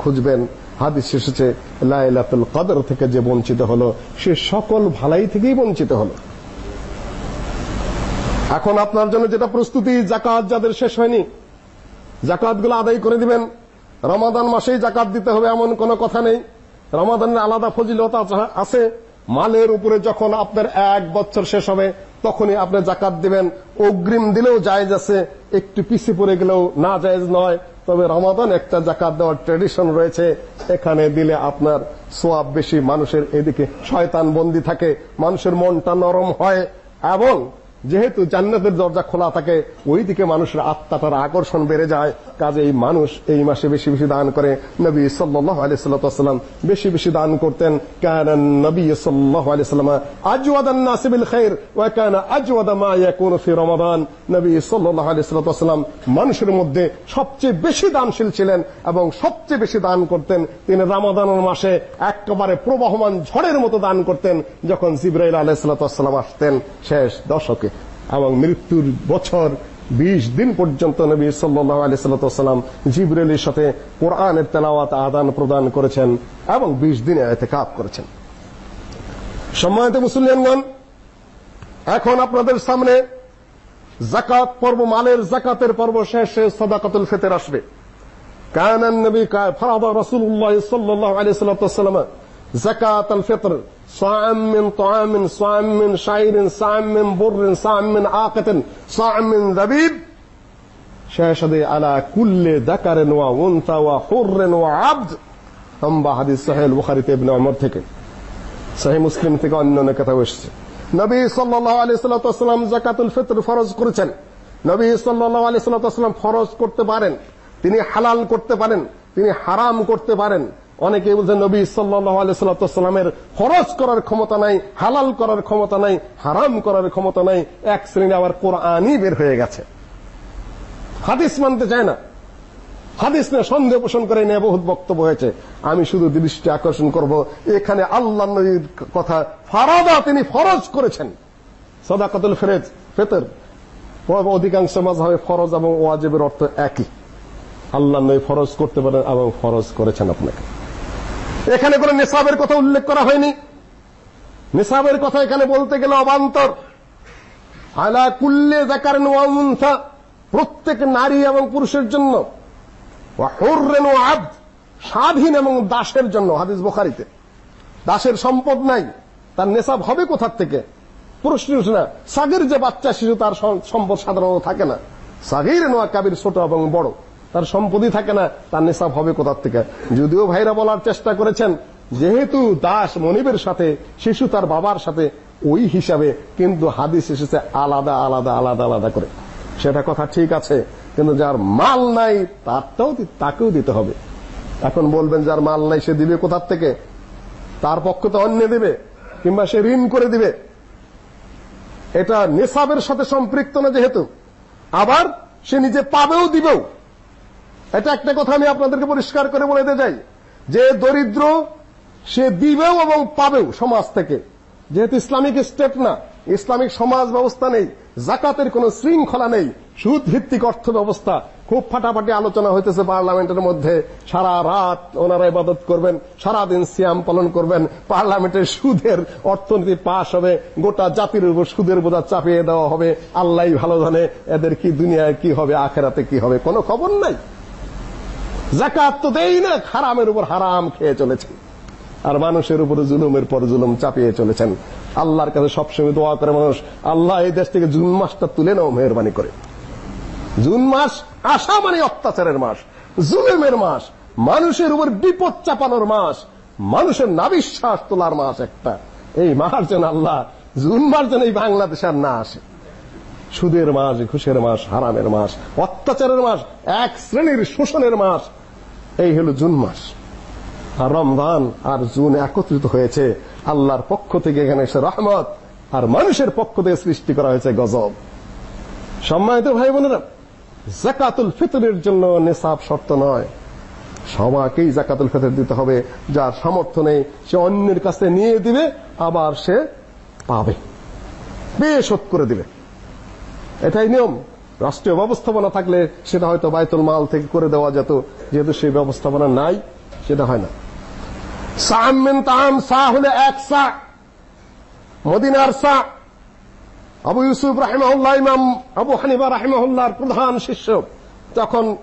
খুঁজবেন। হাদিস এসেছে, লাইলাতুল কাদর থেকে যে বঞ্চিত হলো, সে সকল ভালাই থেকেই বঞ্চিত হলো। এখন আপনার জন্য যেটা প্রস্তুতি, জাকাত যাদের শেষ হয়নি, জাকাতগুলো আদায় করে দিবেন। রমাদান মাসেই জাকাত দিতে হবে এমন কোনো কথা নেই। রমাদানের আলাদা ফজিলত আছে। মালের উপরে যখন আপনার এক বছর শেষ হবে, তখনই আপনি জাকাত দিবেন। অগ্রিম দিলেও জায়েজ আছে, একটু পিছিয়ে পড়ে গেলেও না জায়েজ নয়। তবে রমাদান একটা জাকাত দেওয়ার ট্রেডিশন রয়েছে। এখানে দিলে আপনার সোয়াব বেশি, মানুষের এদিকে শয়তান বন্দি থাকে, মানুষের মনটা নরম হয়। এবং যেহেতু জান্নাতের দরজা খোলা থাকে ওই দিকে মানুষের আত্মাটার আকর্ষণ বেড়ে যায়। কাজে এই মানুষ এই মাসে বেশি বেশি দান করে। নবী সাল্লাল্লাহু সাল্লাম বেশি বেশি দান করতেন। কানা নবী সাল্লাম আজওয়াদান নাস রমাদান। নবী সাল্লাল্লাহু সাল্লাম মানুষের মধ্যে সবচেয়ে বেশি দানশীল ছিলেন এবং সবচেয়ে বেশি দান করতেন। তিনি রমাদানের মাসে একেবারে প্রবাহমান ঝড়ের মতো দান করতেন যখন জিবরাইল আলাইহিস সালাম আসতেন। শেষ দশকে। এবং মৃত্যুর বছর বিশ দিন পর্যন্ত নবী সাল্লাহ আলিয়াল্লাম জিবরেলির সাথে কোরআনের তেলাওয়াত আদান প্রদান করেছেন এবং বিশ দিনে এতেকাপ করেছেন। সম্মানিত মুসলিমগণ, এখন আপনাদের সামনে জাকাত পর্ব, মালের জাকাতের পর্ব শেষে সদাকাতুল ফেতের আসবে। কায়ান নবী কা ফারাদা রাসূলুল্লাহ সাল্লাল্লাহু আলাইহি ওয়াসাল্লাম زكاة الفطر صاع من طعام صاع من شعير صاع من بر صاع من عاقة صاع من ذبيب شاشد على كل ذكر وانثى وحر وعبد أم حديث صحيح البخاري ابن عمر থেকে সহি মুসলিম থেকে অন্য অন্য কথা এসেছে নবী সাল্লাল্লাহু আলাইহি সাল্লাম যাকাতুল ফিতর ফরজ করেছেন নবী সাল্লাল্লাহু আলাইহি সাল্লাম ফরজ করতে পারেন তিনি হালাল করতে পারেন তিনি হারাম করতে পারেন অনেকে বলছেন নবী সাল্লাল্লাহু আলাইহি সাল্লামের ফরজ করার ক্ষমতা নাই, হালাল করার ক্ষমতা নাই, হারাম করার ক্ষমতা নাই, এক শ্রেণি আবার কোরআনই বের হয়ে গেছে। হাদিস মানতে চায় না। হাদিস নিয়ে সন্দেহ পোষণ করে নিয়ে বহুত বক্তব্য হয়েছে। আমি শুধু দৃষ্টি আকর্ষণ করব, এখানে আল্লাহ নবীর কথা ফারাদা তিনি ফরজ করেছেন। সদাকাতুল ফেরেজ ফেতর। অধিকাংশ মাযহাবে ফরজ এবং ওয়াজিবের অর্থ একই। আল্লাহ নবী ফরজ করতে পারেন এবং ফরজ করেছেন আপনাকে। এখানে কোনো নিসাবের কথা উল্লেখ করা হয়নি। নিসাবের কথা এখানে বলতে গেলে অবান্তর। আলা কুল্লে যাকারিন ওয়া প্রত্যেক নারী এবং পুরুষের জন্য। ওয়া স্বাধীন এবং দাসের জন্য, হাদিস বুখারীতে। দাসের সম্পদ নাই, তার নেশাব হবে কোথার থেকে? পুরুষ না, সাগির যে বাচ্চা শিশু, তার সম্পদ সাধারণত থাকে না। সাগির নোয়া, কাবির ছোট এবং বড়। তার সম্পদই থাকে না, তার নেশাব হবে কোথার থেকে? যদিও ভাইরা বলার চেষ্টা করেছেন, যেহেতু দাস মনিবের সাথে, শিশু তার বাবার সাথে, ওই হিসাবে কিন্তু হাদিস এসেছে আলাদা আলাদা আলাদা আলাদা করে। সেটা কথা ঠিক আছে, কিন্তু যার মাল নাই, তারটাও তাকেও দিতে হবে। এখন বলবেন, যার মাল নাই, সে দিবে কোথার থেকে? তার পক্ষ তো অন্য দেবে, কিংবা সে ঋণ করে দিবে। এটা নেশাবের সাথে সম্পৃক্ত না যেহেতু, আবার সে নিজে পাবেও দিবেও। এটা একটা কথা আমি আপনাদেরকে পরিষ্কার করে বলে দিতে চাই। যে দরিদ্র, সে দিবেও এবং পাবেও সমাজ থেকে। যেহেতু ইসলামিক স্টেট না, ইসলামিক সমাজ ব্যবস্থা নেই, জাকাতের কোনো শৃঙ্খলা নেই সুদ ভিত্তিক অর্থ ব্যবস্থা খুব ফাটাফাটি আলোচনা হইতেছে পার্লামেন্টের মধ্যে। সারা রাত ওনারা ইবাদত করবেন সারা দিন সিয়াম পালন করবেন, পার্লামেন্টের সুদের অর্থনীতি পাশ হবে, গোটা জাতির উপর সুদের বোঝা চাপিয়ে দেওয়া হবে। আল্লাহ ভালো জানে এদের কি দুনিয়ায় কি হবে, আখেরাতে কি হবে, কোনো খবর নাই। জাকাত তো দেই না, হারামের উপর হারাম খেয়ে চলেছেন। আর মানুষের উপরে জুলুমের পর জুলুম চাপিয়ে চলেছেন। আল্লাহর কাছে সবসময় দোয়া করে মানুষ, আল্লাহ এই দেশ থেকে জুন মাসটা তুলে নাও, মেহরবানি করে। জুন মাস আশা মানে অত্যাচারের মাস, জুলুমের মাস, মানুষের উপর বিপদ চাপানোর মাস, মানুষের নাবিশ্বাস তোলার মাস একটা। এই মাস যেন আল্লাহ, জুন মাস যেন এই বাংলাদেশ আর না আসে। সুদের মাস, ঘুষের মাস, হারামের মাস, অত্যাচারের মাস, এক শ্রেণির শোষণের মাস এই হলো জুন মাস। আর রমজান আর জুন একত্রিত হয়েছে। আল্লাহর পক্ষ থেকে এখানে এসে রহমত আর মানুষের পক্ষ থেকে সৃষ্টি করা হয়েছে গজব। সম্মানিত ভাই বোনেরা, জাকাতুল ফিতরের জন্য নেশাব শর্ত নয়। সবাইকেই জাকাতুল ফিতর দিতে হবে। যার সামর্থ্য নেই, সে অন্যের কাছে নিয়ে দিবে, আবার সে পাবে। বেশোধ করে দিবে। এটাই নিয়ম। রাষ্ট্রীয় ব্যবস্থাপনা থাকলে সেটা হয়তো বায়তুল মাল থেকে করে দেওয়া যেত। যেহেতু সেই ব্যবস্থাপনা নাই, সেটা হয় না। তাম হলে এক সা। মদিনার সা। আবু ইউসুফ রাহিমাহুল্লাহ, ইমাম আবু রাহিমাহুল্লাহর প্রধান শিষ্য তখন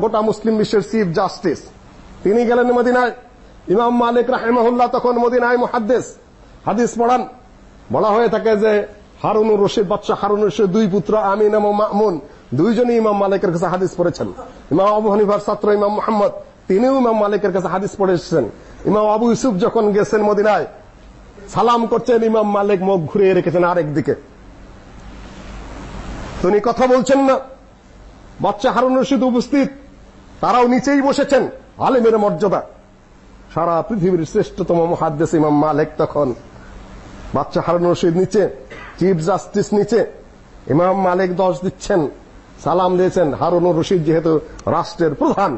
গোটা মুসলিম বিশ্বের চিফ জাস্টিস। তিনি গেলেন মদিনায়। ইমাম মালিক রাহিমাহুল্লাহ তখন মদিনায় মুহাদ্দিস। হাদিস পড়ান। বলা হয়ে থাকে যে হারুনুর রশিদ বাদশা হারুন রশিদ দুই পুত্র আমিন এবং মামুন। দুইজনই ইমাম মালিকের কাছে হাদিস পড়েছেন। ইমাম আবু হানিফার ছাত্র ইমাম মোহাম্মদ, তিনিও ইমাম মালিকের কাছে হাদিস পড়ে এসেছেন ইমাম আবু ইউসুফ যখন গেছেন মদিনায়, সালাম করছেন, ইমাম মালিক মুখ ঘুরিয়ে রেখেছেন আরেক দিকে। তিনি কথা বলছেন না। বাচ্চা হারুন রশিদ উপস্থিত। তারাও নিচেই বসেছেন, আলেমের মর্যাদা। সারা পৃথিবীর শ্রেষ্ঠতম মহাদ্দেশ ইমাম মালিক তখন। বাচ্চা হারুন রশিদ নিচে। চিফ জাস্টিস নিচে। ইমাম মালিক দশ দিচ্ছেন, সালাম দিয়েছেন হারুন রশিদ যেহেতু রাষ্ট্রের প্রধান।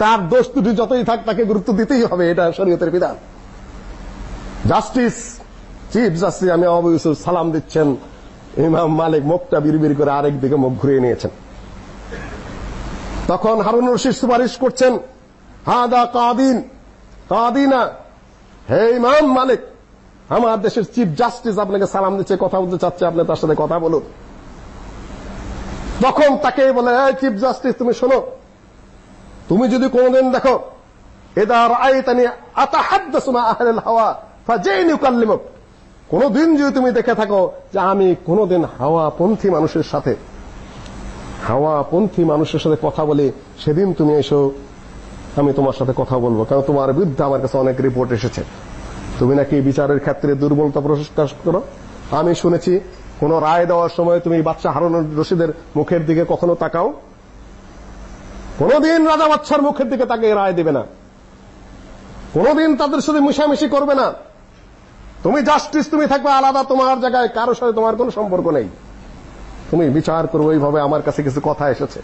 তার দোষ ত্রুটি যতই থাক, তাকে গুরুত্ব দিতেই হবে, এটা শরীয়তের বিধান। জাস্টিস চিফ জাস্টিস আমি আবু ইউসুফ সালাম দিচ্ছেন, ইমাম মালিক মুখটা বিড়বিড় করে আরেক দিকে মুখ ঘুরিয়ে নিয়েছেন। তখন হারুন রশিদ সুপারিশ করছেন, হাদা কাদিন, কাদিনা, হে ইমাম মালিক আমার দেশের চিফ জাস্টিস আপনাকে সালাম দিচ্ছে, কথা বলতে চাচ্ছে, আপনি তার সাথে কথা বলুন। তখন তাকে বলে চিফ জাস্টিস তুমি শোনো। তুমি যদি কোনদিন দেখো, এদা রাআইতানি আতাহাদ্দাসু মা কোনদিন যদি তুমি দেখে থাকো যে আমি কোনদিন হাওয়া পন্থী মানুষের সাথে হাওয়া পন্থী মানুষের সাথে কথা বলি, সেদিন তুমি এসো, আমি তোমার সাথে কথা বলব। কারণ তোমার বিরুদ্ধে আমার কাছে অনেক রিপোর্ট এসেছে। তুমি নাকি বিচারের ক্ষেত্রে দুর্বলতা প্রকাশ করো? আমি শুনেছি, কোন রায় দেওয়ার সময় তুমি বাচ্চা হারুন রশিদের মুখের দিকে কখনো তাকাও? কোনদিন রাজা বাচ্চার মুখের দিকে তাকে রায় দেবে না। কোনদিন তাদের সাথে মিশামিশি করবে না। তুমি জাস্টিস তুমি থাকবে আলাদা, তোমার জায়গায় কারোর সাথে তোমার কোনো সম্পর্ক নেই। তুমি বিচার করব এইভাবে আমার কাছে কিছু কথা এসেছে।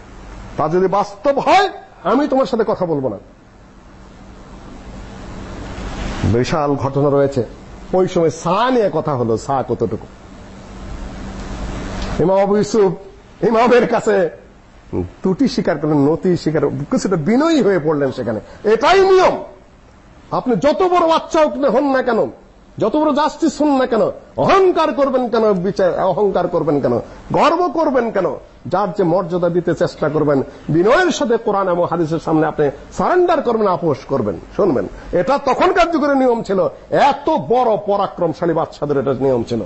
তা যদি বাস্তব হয়, আমি তোমার সাথে কথা বলব না। বিশাল ঘটনা রয়েছে। ওই সময় সা নিয়ে কথা হলো, সা কতটুকু? ইমাম আবু ইউসুফ ইমামের কাছে ত্রুটি স্বীকার করলেন, নতি স্বীকার কিছুটা বিনয়ী হয়ে পড়লেন সেখানে। এটাই নিয়ম। আপনি যত বড় বাচ্চা উঠলে হন না কেন, যত বড় জাস্টিস হন না কেন, অহংকার করবেন কেন বিচার অহংকার করবেন কেন, গর্ব করবেন কেন যার যে মর্যাদা দিতে চেষ্টা করবেন, বিনয়ের সাথে কোরআন এবং হাদিসের সামনে আপনি সারেন্ডার করবেন, আপোষ করবেন, শুনবেন। এটা তখনকার যুগের নিয়ম ছিল, এত বড় পরাক্রমশালী বাচ্চাদের এটা নিয়ম ছিল।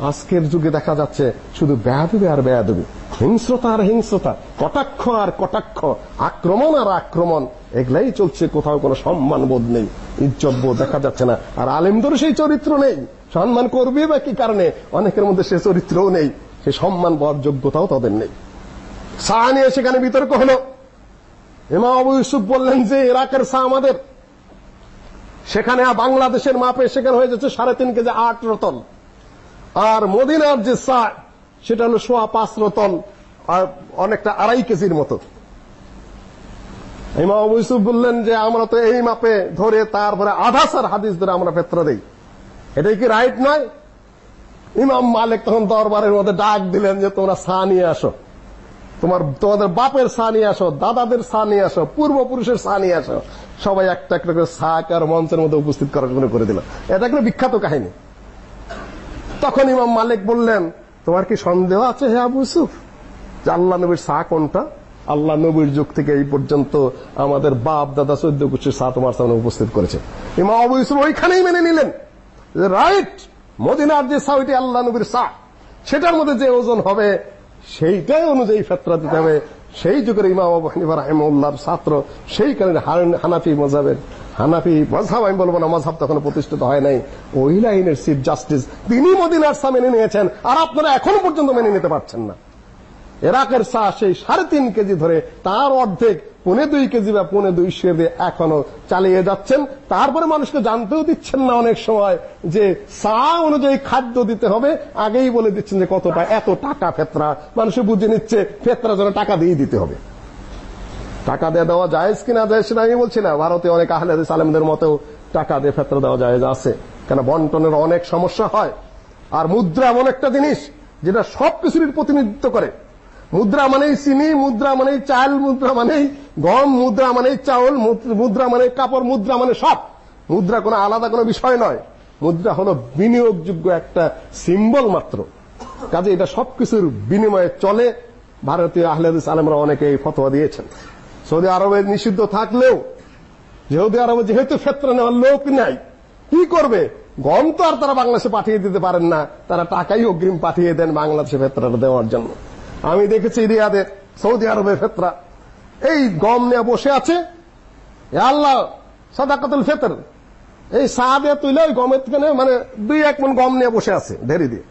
আজকের যুগে দেখা যাচ্ছে, শুধু বেয়াদবি আর বেয়াদবি। হিংস্রতা আর হিংস্রতা, কটাক্ষ আর কটাক্ষ, আক্রমণ আর আক্রমণ, এগুলাই চলছে, কোথাও কোনো সম্মান বোধ নেই, ইজ্জত বোধ দেখা যাচ্ছে না। আর আলেমদেরও সেই চরিত্র নেই। সম্মান করবে বা কি কারণে? অনেকের মধ্যে সে চরিত্রও নেই। সে সম্মান পাওয়ার যোগ্যতাও তাদের নেই। শাহ নিয়ে সেখানে বিতর্ক হলো। ইমাম আবু ইউসুফ বললেন যে, ইরাকের শাহ আমাদের। সেখানে বাংলাদেশের মাপে সেখানে হয়ে যাচ্ছে সাড়ে তিন কেজি আট রতন। আর মদিনার যে চা সেটা হলো সোয়া পাঁচ রতন, আর অনেকটা আড়াই কেজির মতো। ইমাম আবু ইউসুফ বললেন যে, আমরা তো এই মাপে ধরে তারপরে আধা সার হাদিস ধরে আমরা ফেতরা দেই। এটাই কি রাইট নয়? ইমাম মালিক তখন দরবারের মধ্যে ডাক দিলেন যে, তোমরা সা নিয়ে আসো। তোমার, তোমাদের বাপের সা নিয়ে আসো, দাদাদের সা নিয়ে আসো, পূর্বপুরুষের সা নিয়ে আসো। সবাই একটা একটা করে শাক আর মঞ্চের মধ্যে উপস্থিত করার জন্য করে দিল। এটা একটা বিখ্যাত কাহিনী। তখন ইমাম মালিক বললেন, তোমার কি সন্দেহ আছে হে আবু ইউসুফ? যে আল্লাহ নবীর সা কোনটা? আল্লাহ নবীর যুগ থেকে এই পর্যন্ত আমাদের বাপ, দাদা চোদ্দ গোষ্ঠীর সা তোমার সামনে উপস্থিত করেছে। ইমাম আবু ইউসুফ ওইখানেই মেনে নিলেন। রাইট মদিনার যে সা ওইটি আল্লাহ নবীর সা, সেটার মধ্যে যে ওজন হবে, সেইটাই অনুযায়ী ফেতরা দিতে হবে। সেই যুগের ইমাম আবু হানিফা ছাত্র, সেই কারণে হানাফি মজাবের, হানাফি মজহাব আমি বলব না মজহাব তখন প্রতিষ্ঠিত হয় নাই। ওই লাইনের চিফ জাস্টিস তিনি মদিনার সা মেনে নিয়েছেন, আর আপনারা এখনও পর্যন্ত মেনে নিতে পারছেন না। এরাকের চা সেই সাড়ে তিন কেজি ধরে তার অর্ধেক পনে দুই কেজি বা পনে দুই দিয়ে এখনও চালিয়ে যাচ্ছেন। তারপরে মানুষকে জানতেও দিচ্ছেন না অনেক সময় যে চা অনুযায়ী খাদ্য দিতে হবে। আগেই বলে দিচ্ছেন যে কতটা, এত টাকা ফেতরা। মানুষে বুঝে নিচ্ছে ফেতরা যেন টাকা দিয়ে দিতে হবে। টাকা দিয়ে দেওয়া যায় কিনা যায় সেটা আমি বলছি না। ভারতে অনেক আহলে আলেমদের মতেও টাকা দিয়ে ফেতরা দেওয়া যায় আছে। কেন বন্টনের অনেক সমস্যা হয়। আর মুদ্রা এমন একটা জিনিস যেটা সব কিছুরই প্রতিনিধিত্ব করে। মুদ্রা মানেই চিনি, মুদ্রা মানেই চাল, মুদ্রা মানেই গম, মুদ্রা মানেই চাউল, মুদ্রা মানে কাপড়, মুদ্রা মানে সব। মুদ্রা কোনো আলাদা কোনো বিষয় নয়। মুদ্রা হলো বিনিয়োগযোগ্য একটা সিম্বল মাত্র। কাজে এটা সবকিছুর বিনিময়ে চলে। ভারতীয় আহলেদিস আলমরা অনেকে এই ফতোয়া দিয়েছেন। সৌদি আরবে নিষিদ্ধ থাকলেও, সৌদি আরবে যেহেতু ক্ষেত্র নেওয়ার লোক নাই, কি করবে? গম তো আর তারা বাংলাদেশে পাঠিয়ে দিতে পারেন না। তারা টাকাই অগ্রিম পাঠিয়ে দেন বাংলাদেশে ফেতরাটা দেওয়ার জন্য। আমি দেখেছি রিয়াদের সৌদি আরবের ফেতরা। এই গম নিয়ে বসে আছে। আল্লাহ, সাদাকাতুল ফেতর। এই সাহাবে তুলে ওই গমের থেকে মানে দুই এক মন গম নিয়ে বসে আছে ঢেরি দিয়ে।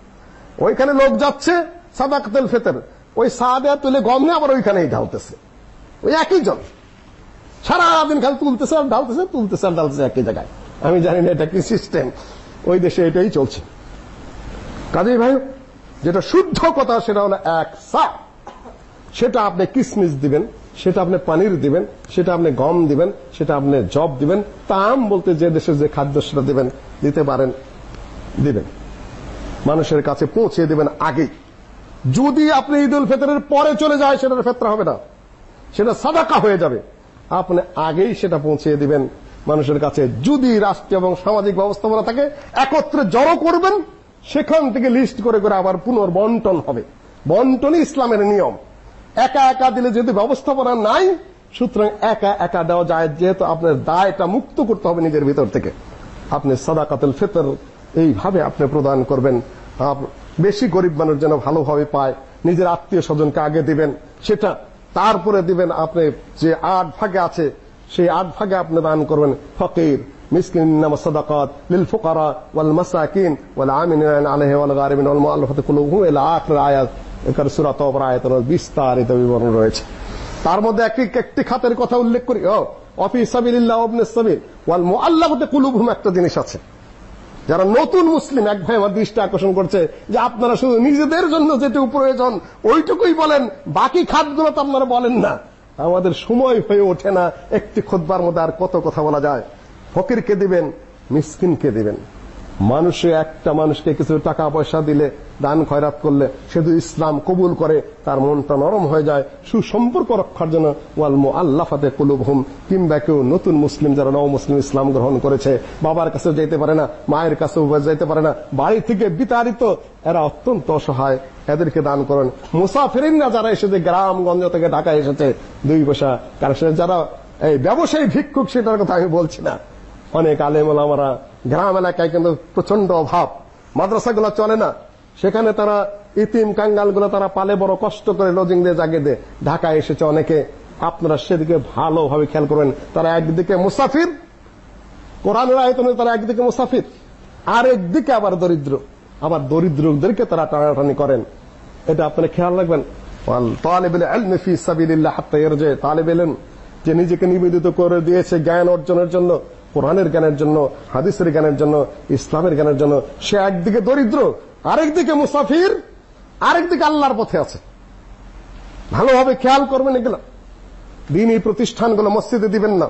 ওইখানে লোক যাচ্ছে, সাদাকাতুল ফেতর। ওই সাহাবে তুলে গম নিয়ে আবার ওইখানেই ঢালতেছে। ওই একই জন সারাদিন খালি তুলতেছে আর ঢালতেছে, তুলতেছে আর ঢালতেছে একই জায়গায়। আমি জানি না এটা কি সিস্টেম ওই দেশে এটাই চলছে। কাজেই ভাই যেটা শুদ্ধ কথা সেটা হলো এক সা। সেটা আপনি কিসমিস দিবেন, সেটা আপনি পানির দিবেন, সেটা আপনি গম দিবেন, সেটা আপনি জব দিবেন, তাম বলতে যে দেশের যে খাদ্য সেটা দিবেন, দিতে পারেন, দিবেন। মানুষের কাছে পৌঁছে দিবেন আগেই যদি আপনি ঈদ উল ফিতরের পরে চলে যায়, সেটার ফেতরা হবে না। সেটা সাদাকা হয়ে যাবে। আপনি আগেই সেটা পৌঁছে দিবেন। মানুষের কাছে যদি রাষ্ট্রীয় এবং সামাজিক ব্যবস্থাপনা থাকে, একত্রে জড়ো করবেন সেখান থেকে লিস্ট করে করে আবার পুনর্বন্টন হবে। বন্টনই ইসলামের নিয়ম। একা একা দিলে যদি ব্যবস্থাপনা নাই, সুতরাং একা একা দেওয়া যায়, যেহেতু আপনার দায়টা মুক্ত করতে হবে নিজের ভিতর থেকে। আপনি সাদাকাতুল ফিতর এইভাবে আপনি প্রদান করবেন। বেশি গরিব মানুষ যেন ভালোভাবে পায়, নিজের আত্মীয় স্বজনকে আগে দিবেন, সেটা তারপরে দিবেন আপনি যে আট ভাগে আছে, সেই আট ভাগে আপনি দান করবেন ফকির ওয়াল মাসাকিন ওয়াল আমিলিনা আলাইহি ওয়াল গারিবিন ওয়াল মুআল্লাফাতি কুলুবুহুম ইলা আখির আয়াত একার সূরা তওবার আয়াতের বিস্তারিত বিবরণ রয়েছে। তার মধ্যে একটি একটি খাতের কথা উল্লেখ করি। ও, অফি সাবিলিল্লাহ ইবনে সাবিল ওয়াল মুআল্লাফাতি কুলুবুহুম একটা জিনিস আছে। যারা নতুন মুসলিম, এক ভাই আমার দৃষ্টি আকর্ষণ করছে যে আপনারা শুধু নিজেদের জন্য যেটুকু প্রয়োজন, ওইটুকুই বলেন, বাকি খাতগুলো তো আপনারা বলেন না। আমাদের সময় হয়ে ওঠে না, একটি খোদবার মধ্যে আর কত কথা বলা যায়? ফকিরকে দিবেন, মিসকিনকে দিবেন। মানুষে একটা মানুষকে কিছু টাকা পয়সা দিলে, দান খয়রাত করলে শুধু ইসলাম কবুল করে, তার মনটা নরম হয়ে যায়। সুসম্পর্ক রক্ষার জন্য ওয়াল মুআল্লাফাতে কুলুবহুম, কিংবা কেউ নতুন মুসলিম, যারা নও মুসলিম ইসলাম গ্রহণ করেছে, বাবার কাছেও যেতে পারে না, মায়ের কাছেও যেতে পারে না, বাড়ি থেকে বিতাড়িত, এরা অত্যন্ত অসহায়। এদেরকে দান করেন। মুসাফিরিনরা যারা এসেছে, গ্রামগঞ্জ থেকে ঢাকা এসেছে, দুই পয়সা। কারণ যারা, এই ব্যবসায়ী ভিক্ষুক, সেটার কথা আমি বলছি না। অনেক আলেম ওলামারা গ্রাম এলাকায় কিন্তু প্রচণ্ড অভাব। মাদ্রাসাগুলো চলে না। সেখানে তারা ইতিম কাঙ্গালগুলো তারা পালে বড় কষ্ট করে লজিং দিয়ে জাগে দেয়। ঢাকায় এসেছে অনেকে। আপনারা সেদিকে ভালোভাবে খেয়াল করবেন। তারা একদিকে মুসাফির, কোরআনের আয়তনে তারা একদিকে মুসাফির। আর একদিকে আবার দরিদ্র। আবার দরিদ্রদেরকে তারা টানাটানি করেন। এটা আপনারা খেয়াল রাখবেন। যে নিজেকে নিবেদিত করে দিয়েছে জ্ঞান অর্জনের জন্য। কোরআনের জ্ঞানের জন্য, হাদিসের জ্ঞানের জন্য, ইসলামের জ্ঞানের জন্য সে একদিকে দরিদ্র, আরেকদিকে মুসাফির, আরেকদিকে আল্লাহর পথে আছে। ভালোভাবে খেয়াল করবেন এগুলো। দিনই প্রতিষ্ঠানগুলো মসজিদে দিবেন না।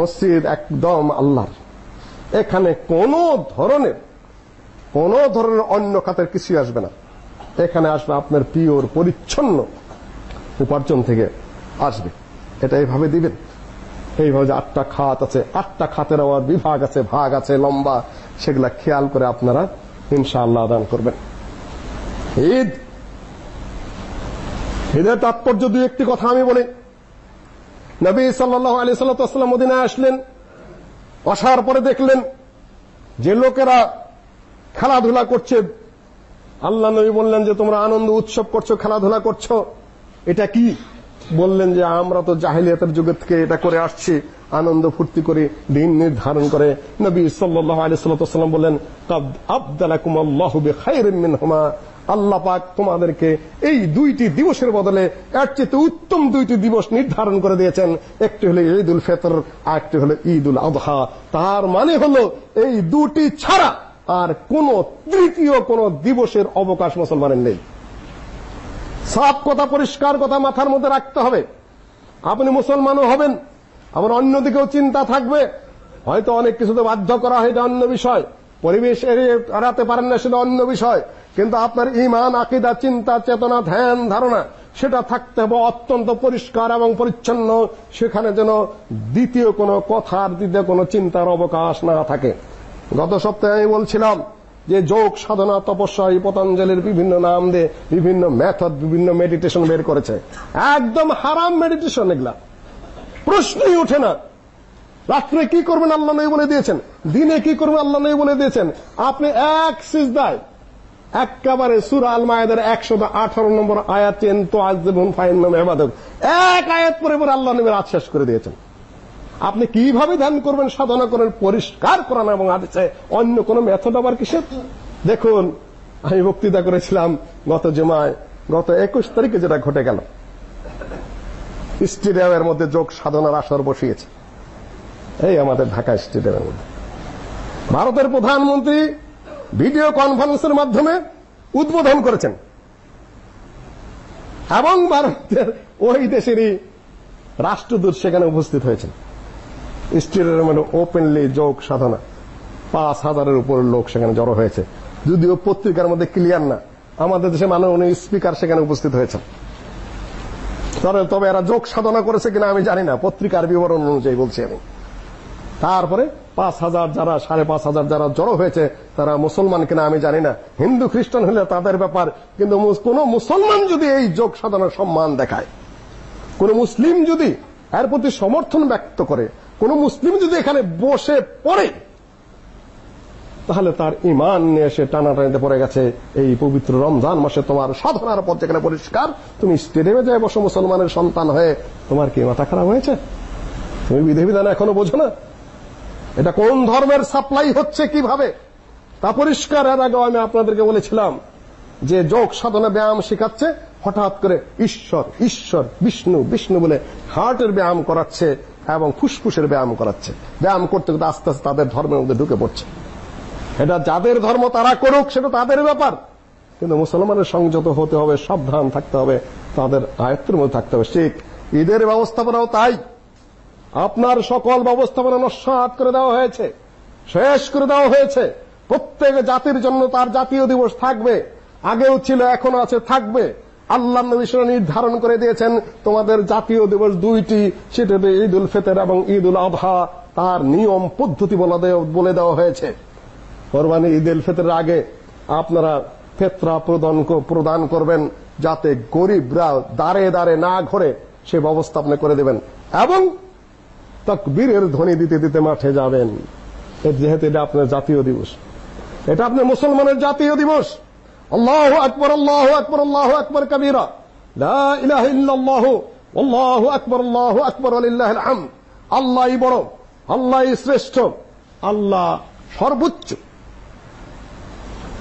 মসজিদ একদম আল্লাহর। এখানে কোন ধরনের কোন ধরনের অন্য খাতের কিছুই আসবে না। এখানে আসবে আপনার পিওর, পরিচ্ছন্ন উপার্জন থেকে আসবে। এটা এইভাবে দিবেন। এইভাবে যে আটটা খাত আছে, আটটা খাতের আবার বিভাগ আছে, ভাগ আছে, লম্বা। সেগুলা খেয়াল করে আপনারা ইনশাআল্লাহ দান করবেন। ঈদ। ঈদের তাৎপর্য দুই একটি কথা আমি বলি। নবী সাল্লাল্লাহু আলাইহি সাল্লাম মদিনায় আসলেন, আসার পরে দেখলেন যে লোকেরা খেলাধুলা করছে। আল্লাহ নবী বললেন যে, তোমরা আনন্দ উৎসব করছ, খেলাধুলা করছ। এটা কি? বললেন যে, আমরা তো জাহিলিয়াতের যুগ থেকে এটা করে আসছি, আনন্দ ফুর্তি করে, দিন নির্ধারণ করে। নবী সাল্লাল্লাহু আলাইহি সাল্লাম বললেন, কাদ আবদালাকুম আল্লাহু বিখাইরিন মিনহুমা। আল্লাহ পাক তোমাদেরকে এই দুইটি দিবসের বদলে এর চেয়ে উত্তম দুইটি দিবস নির্ধারণ করে দিয়েছেন। একটি হলো ঈদুল ফিতর, আর একটি হলো ঈদুল আযহা তার মানে হলো, এই দুটি ছাড়া আর কোন তৃতীয় কোন দিবসের অবকাশ মুসলমানের নেই। সাফ কথা পরিষ্কার কথা মাথার মধ্যে রাখতে হবে। আপনি মুসলমানও হবেন, আবার অন্যদিকেও চিন্তা থাকবে। হয়তো অনেক কিছুতে বাধ্য করা হয়, এটা অন্য বিষয়। পরিবেশ এড়িয়ে এড়াতে পারেন না, সেটা অন্য বিষয়। কিন্তু আপনার ইমান আকিদা, চিন্তা, চেতনা, ধ্যান, ধারণা, সেটা থাকতে হবে অত্যন্ত পরিষ্কার এবং পরিচ্ছন্ন। সেখানে যেন দ্বিতীয় কোনো কথার দ্বিতীয় কোনো চিন্তার অবকাশ না থাকে। গত সপ্তাহে আমি বলছিলাম যে যোগ, সাধনা, তপস্যা, এই পতঞ্জলির বিভিন্ন নাম দিয়ে বিভিন্ন মেথড বিভিন্ন মেডিটেশন বের করেছে। একদম হারাম মেডিটেশন এগুলা। প্রশ্নই ওঠে না। রাত্রে কি করবেন আল্লাহ নবী বলে দিয়েছেন? দিনে কি করবেন আল্লাহ নবী বলে দিয়েছেন? আপনি এক সিজদায়, একেবারে সূরা আল মায়েদের 118 নম্বর আয়াত চেন তো আযবুন ফাইন্নাম ইবাদত। এক আয়াত পরে পরে আল্লাহ নবী রাত শেষ করে দিয়েছেন। আপনি কীভাবে ধ্যান করবেন সাধনা করেন পরিষ্কার করান এবং হাদিসে? অন্য কোন মেথড আবার কিসের? দেখুন, আমি বক্তৃতা করেছিলাম গত জমায়, গত একুশ তারিখে যেটা ঘটে গেল। স্টেডিয়ামের মধ্যে যোগ সাধনার আসর বসিয়েছে। এই আমাদের ঢাকা স্টেডিয়ামের মধ্যে। ভারতের প্রধানমন্ত্রী ভিডিও কনফারেন্সের মাধ্যমে উদ্বোধন করেছেন। এবং ভারতের ওই দেশেরই রাষ্ট্রদূত সেখানে উপস্থিত হয়েছেন। স্টেডিয়ামের মধ্যে ওপেনলি যোগ সাধনা। পাঁচ হাজারের উপর লোক সেখানে জড়ো হয়েছে। যদিও পত্রিকার মধ্যে ক্লিয়ার না। আমাদের দেশে মাননীয় স্পিকার সেখানে উপস্থিত হয়েছেন। তবে এরা যোগ সাধনা করেছে কিনা আমি জানি না। পত্রিকার বিবরণ অনুযায়ী বলছি আমি। তারপরে পাঁচ হাজার যারা, সাড়ে পাঁচ হাজার যারা জড়ো হয়েছে, তারা মুসলমান কিনা আমি জানি না। হিন্দু, খ্রিস্টান হলে তাদের ব্যাপার। কিন্তু কোন মুসলমান যদি এই যোগ সাধনার সম্মান দেখায়, কোন মুসলিম যদি এর প্রতি সমর্থন ব্যক্ত করে কোন মুসলিম যদি এখানে বসে পড়ে, তাহলে তার ইমান নিয়ে এসে টানাটানিতে পড়ে গেছে। এই পবিত্র রমজান মাসে তোমার সাধনার পথ যেখানে পরিষ্কার, তুমি স্টেডিয়ামে যায় বসো মুসলমানের সন্তান হয়ে, তোমার কি মাথা খারাপ হয়েছে? তুমি বিধিবিধান এখনও বোঝো না। এটা কোন ধর্মের সাপ্লাই হচ্ছে কীভাবে? তা পরিষ্কার। এর আগেও আমি আপনাদেরকে বলেছিলাম যে যোগ সাধনা ব্যায়াম শেখাচ্ছে, হঠাৎ করে ঈশ্বর ঈশ্বর, বিষ্ণু বিষ্ণু বলে হার্টের ব্যায়াম করাচ্ছে। এবং ফুসফুসের ব্যায়াম করাচ্ছে। ব্যায়াম করতে করতে আস্তে আস্তে তাদের ধর্মের মধ্যে ঢুকে পড়ছে। এটা যাদের ধর্ম তারা করুক, সেটা তাদের ব্যাপার। কিন্তু মুসলমানের সংযত হতে হবে, সাবধান থাকতে হবে, তাদের আয়ত্তের মধ্যে থাকতে হবে। শিখ, ঈদের ব্যবস্থাপনাও তাই। আপনার সকল ব্যবস্থাপনা নস্বাত করে দেওয়া হয়েছে, শেষ করে দেওয়া হয়েছে। প্রত্যেক জাতির জন্য তার জাতীয় দিবস থাকবে। আগেও ছিল, এখনও আছে, থাকবে। আল্লাহ নবী নির্ধারণ করে দিয়েছেন, তোমাদের জাতীয় দিবস দুইটি, সেটা ঈদ উল ফিতর এবং ঈদ উল আযহা তার নিয়ম, পদ্ধতি বলে দেওয়া হয়েছে। কোরবানি ঈদ উল ফিতরের আগে আপনারা ফেতরা প্রদান প্রদান করবেন, যাতে গরিবরা দাঁড়ে দাঁড়ে না ঘরে, সে ব্যবস্থা আপনি করে দেবেন। এবং তাকবীরের ধ্বনি দিতে দিতে মাঠে যাবেন। যেহেতু এটা আপনার জাতীয় দিবস। এটা আপনার মুসলমানের জাতীয় দিবস। আল্লাহু আকবার আল্লাহু আকবার আল্লাহু আকবার কবীরা। লা ইলাহা ইল্লাল্লাহু, আল্লাহু আকবার আল্লাহু আকবার, ওয়ালিল্লাহিল হামদ। আল্লাহই বড়, আল্লাহই শ্রেষ্ঠ, আল্লাহ সর্বোচ্চ।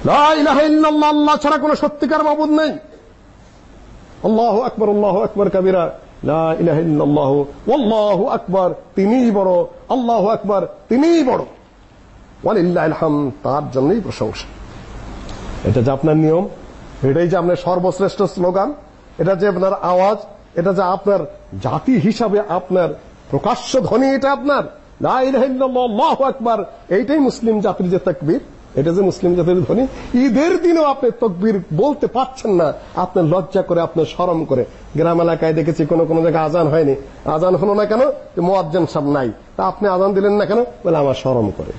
লা ইলাহা ইল্লাল্লাহ, আল্লাহ ছাড়া কোনো সত্যিকার মাবুদ নেই। আল্লাহু আকবার আল্লাহু আকবার কবীরা। লা ইলাহা ইল্লাল্লাহু, আল্লাহু আকবার, তিনিই বড়, আল্লাহু আকবার, তিনিই বড়। ওয়ালিল্লাহিল হামদ, তার জন্যই প্রশংসা। এটা যে আপনার নিয়ম, এটাই যে আপনার সর্বশ্রেষ্ঠ স্লোগান, এটা যে আপনার আওয়াজ, এটা যে আপনার জাতি হিসাবে আপনার প্রকাশ্য ধ্বনি, এটা আপনার। এইটাই মুসলিম জাতির যে তাকবীর, এটা যে মুসলিম জাতির ধ্বনি, ঈদের দিনেও আপনি তকবীর বলতে পারছেন না। আপনার লজ্জা করে, আপনার শরম করে। গ্রাম এলাকায় দেখেছি কোনো কোনো জায়গায় আজান হয়নি। আজান হলো না কেন? মুয়াজ্জিন সব নাই। তা আপনি আজান দিলেন না কেন? বলে আমার শরম করে।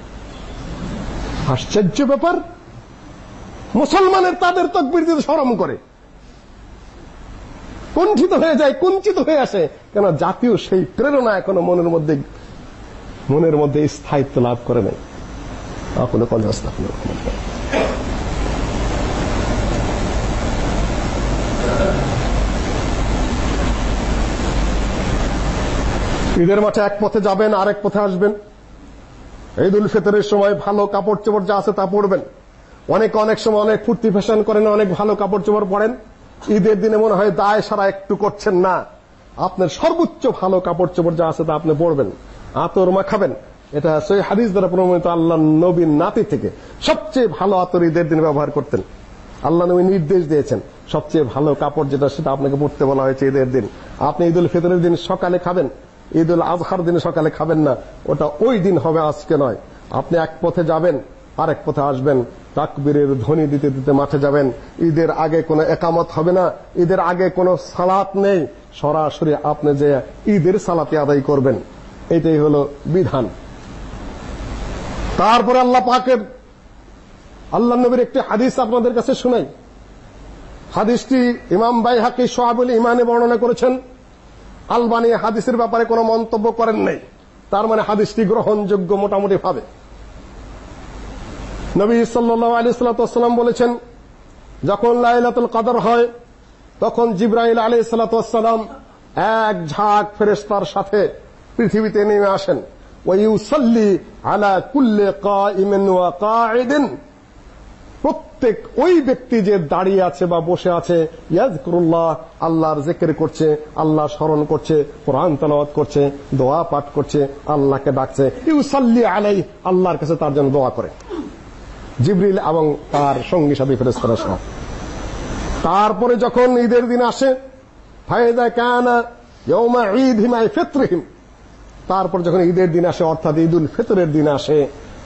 আশ্চর্য ব্যাপার মুসলমানের তাদের তকবির দিতে শরম করে, কুণ্ঠিত হয়ে যায়, কুঞ্চিত হয়ে আসে, কেন জাতীয় সেই প্রেরণা এখনও মনের মধ্যে মনের মধ্যে স্থায়িত্ব লাভ করে নাই? আপনার কলে ঈদের মাঠে এক পথে যাবেন, আরেক পথে আসবেন। ঈদ উল ফিতরের সময় ভালো কাপড় চোপড় যা আছে তা পরবেন। অনেক অনেক সময় অনেক ফুর্তি ফ্যাশন করেন, অনেক ভালো কাপড় চোপড় পরেন। ঈদের দিনে মনে হয় দায় সারা একটু করছেন না। আপনার সর্বোচ্চ ভালো কাপড় চোপড় যা আছে তা আপনি পরবেন। আতর মাখাবেন এটা সেই হাদিস দ্বারা প্রমাণিত আল্লাহ নবীর নাতি থেকে সবচেয়ে ভালো আতর ঈদের দিনে ব্যবহার করতেন। আল্লাহ নবী নির্দেশ দিয়েছেন, সবচেয়ে ভালো কাপড় যেটা সেটা আপনাকে পড়তে বলা হয়েছে ঈদের দিন। আপনি ঈদুল ফিতরের দিন সকালে খাবেন, ঈদুল আজহার দিনে সকালে খাবেন না। ওটা ওই দিন হবে, আজকে নয়। আপনি এক পথে যাবেন, আরেক পথে আসবেন। তাকবীরের ধ্বনি দিতে দিতে মাঠে যাবেন। ঈদের আগে কোনো একামত হবে না। ঈদের আগে কোনো সালাত নেই। সরাসরি আপনি যে ঈদের সালাতে আদায় করবেন, এটাই হলো বিধান। তারপরে আল্লাহ পাকের, আল্লাহ নবীর একটি হাদিস আপনাদের কাছে শোনাই। হাদিসটি ইমাম বাইহাকি সোহাবুল ইমানে বর্ণনা করেছেন। আলবানি হাদিসের ব্যাপারে কোনো মন্তব্য করেন নাই। তার মানে হাদিসটি গ্রহণযোগ্য মোটামুটি ভাবে নবী সাল্লাল্লাহু আলাইহি সাল্লাম বলেছেন, যখন লাইলাতুল কদর হয়, তখন জিব্রাইল আলাইহিস সালাম এক ঝাঁক ফেরেশতার সাথে পৃথিবীতে নেমে আসেন। ওয়াইউসাল্লি আলা কুল্লি কাইমিন ওয়া কাঈদিন। প্রত্যেক ওই ব্যক্তি যে দাঁড়িয়ে আছে বা বসে আছে ইয়াজকুরুল্লাহ আল্লাহর জিকির করছে, আল্লাহ স্মরণ করছে, কোরআন তেলাওয়াত করছে, দোয়া পাঠ করছে, আল্লাহকে ডাকছে। ইউসাল্লি আলাই আল্লাহর কাছে তার জন্য দোয়া করে। জিবরিল এবং তার সঙ্গী সাথী ফেরেশতারা সহ তারপরে যখন ঈদের দিন আসে ফায়দা কানা ইয়াউমা ঈদহিম আই ফিত্রহিম, তারপর যখন ঈদের দিন আসে, অর্থাৎ ঈদুল ফিতরের দিন আসে,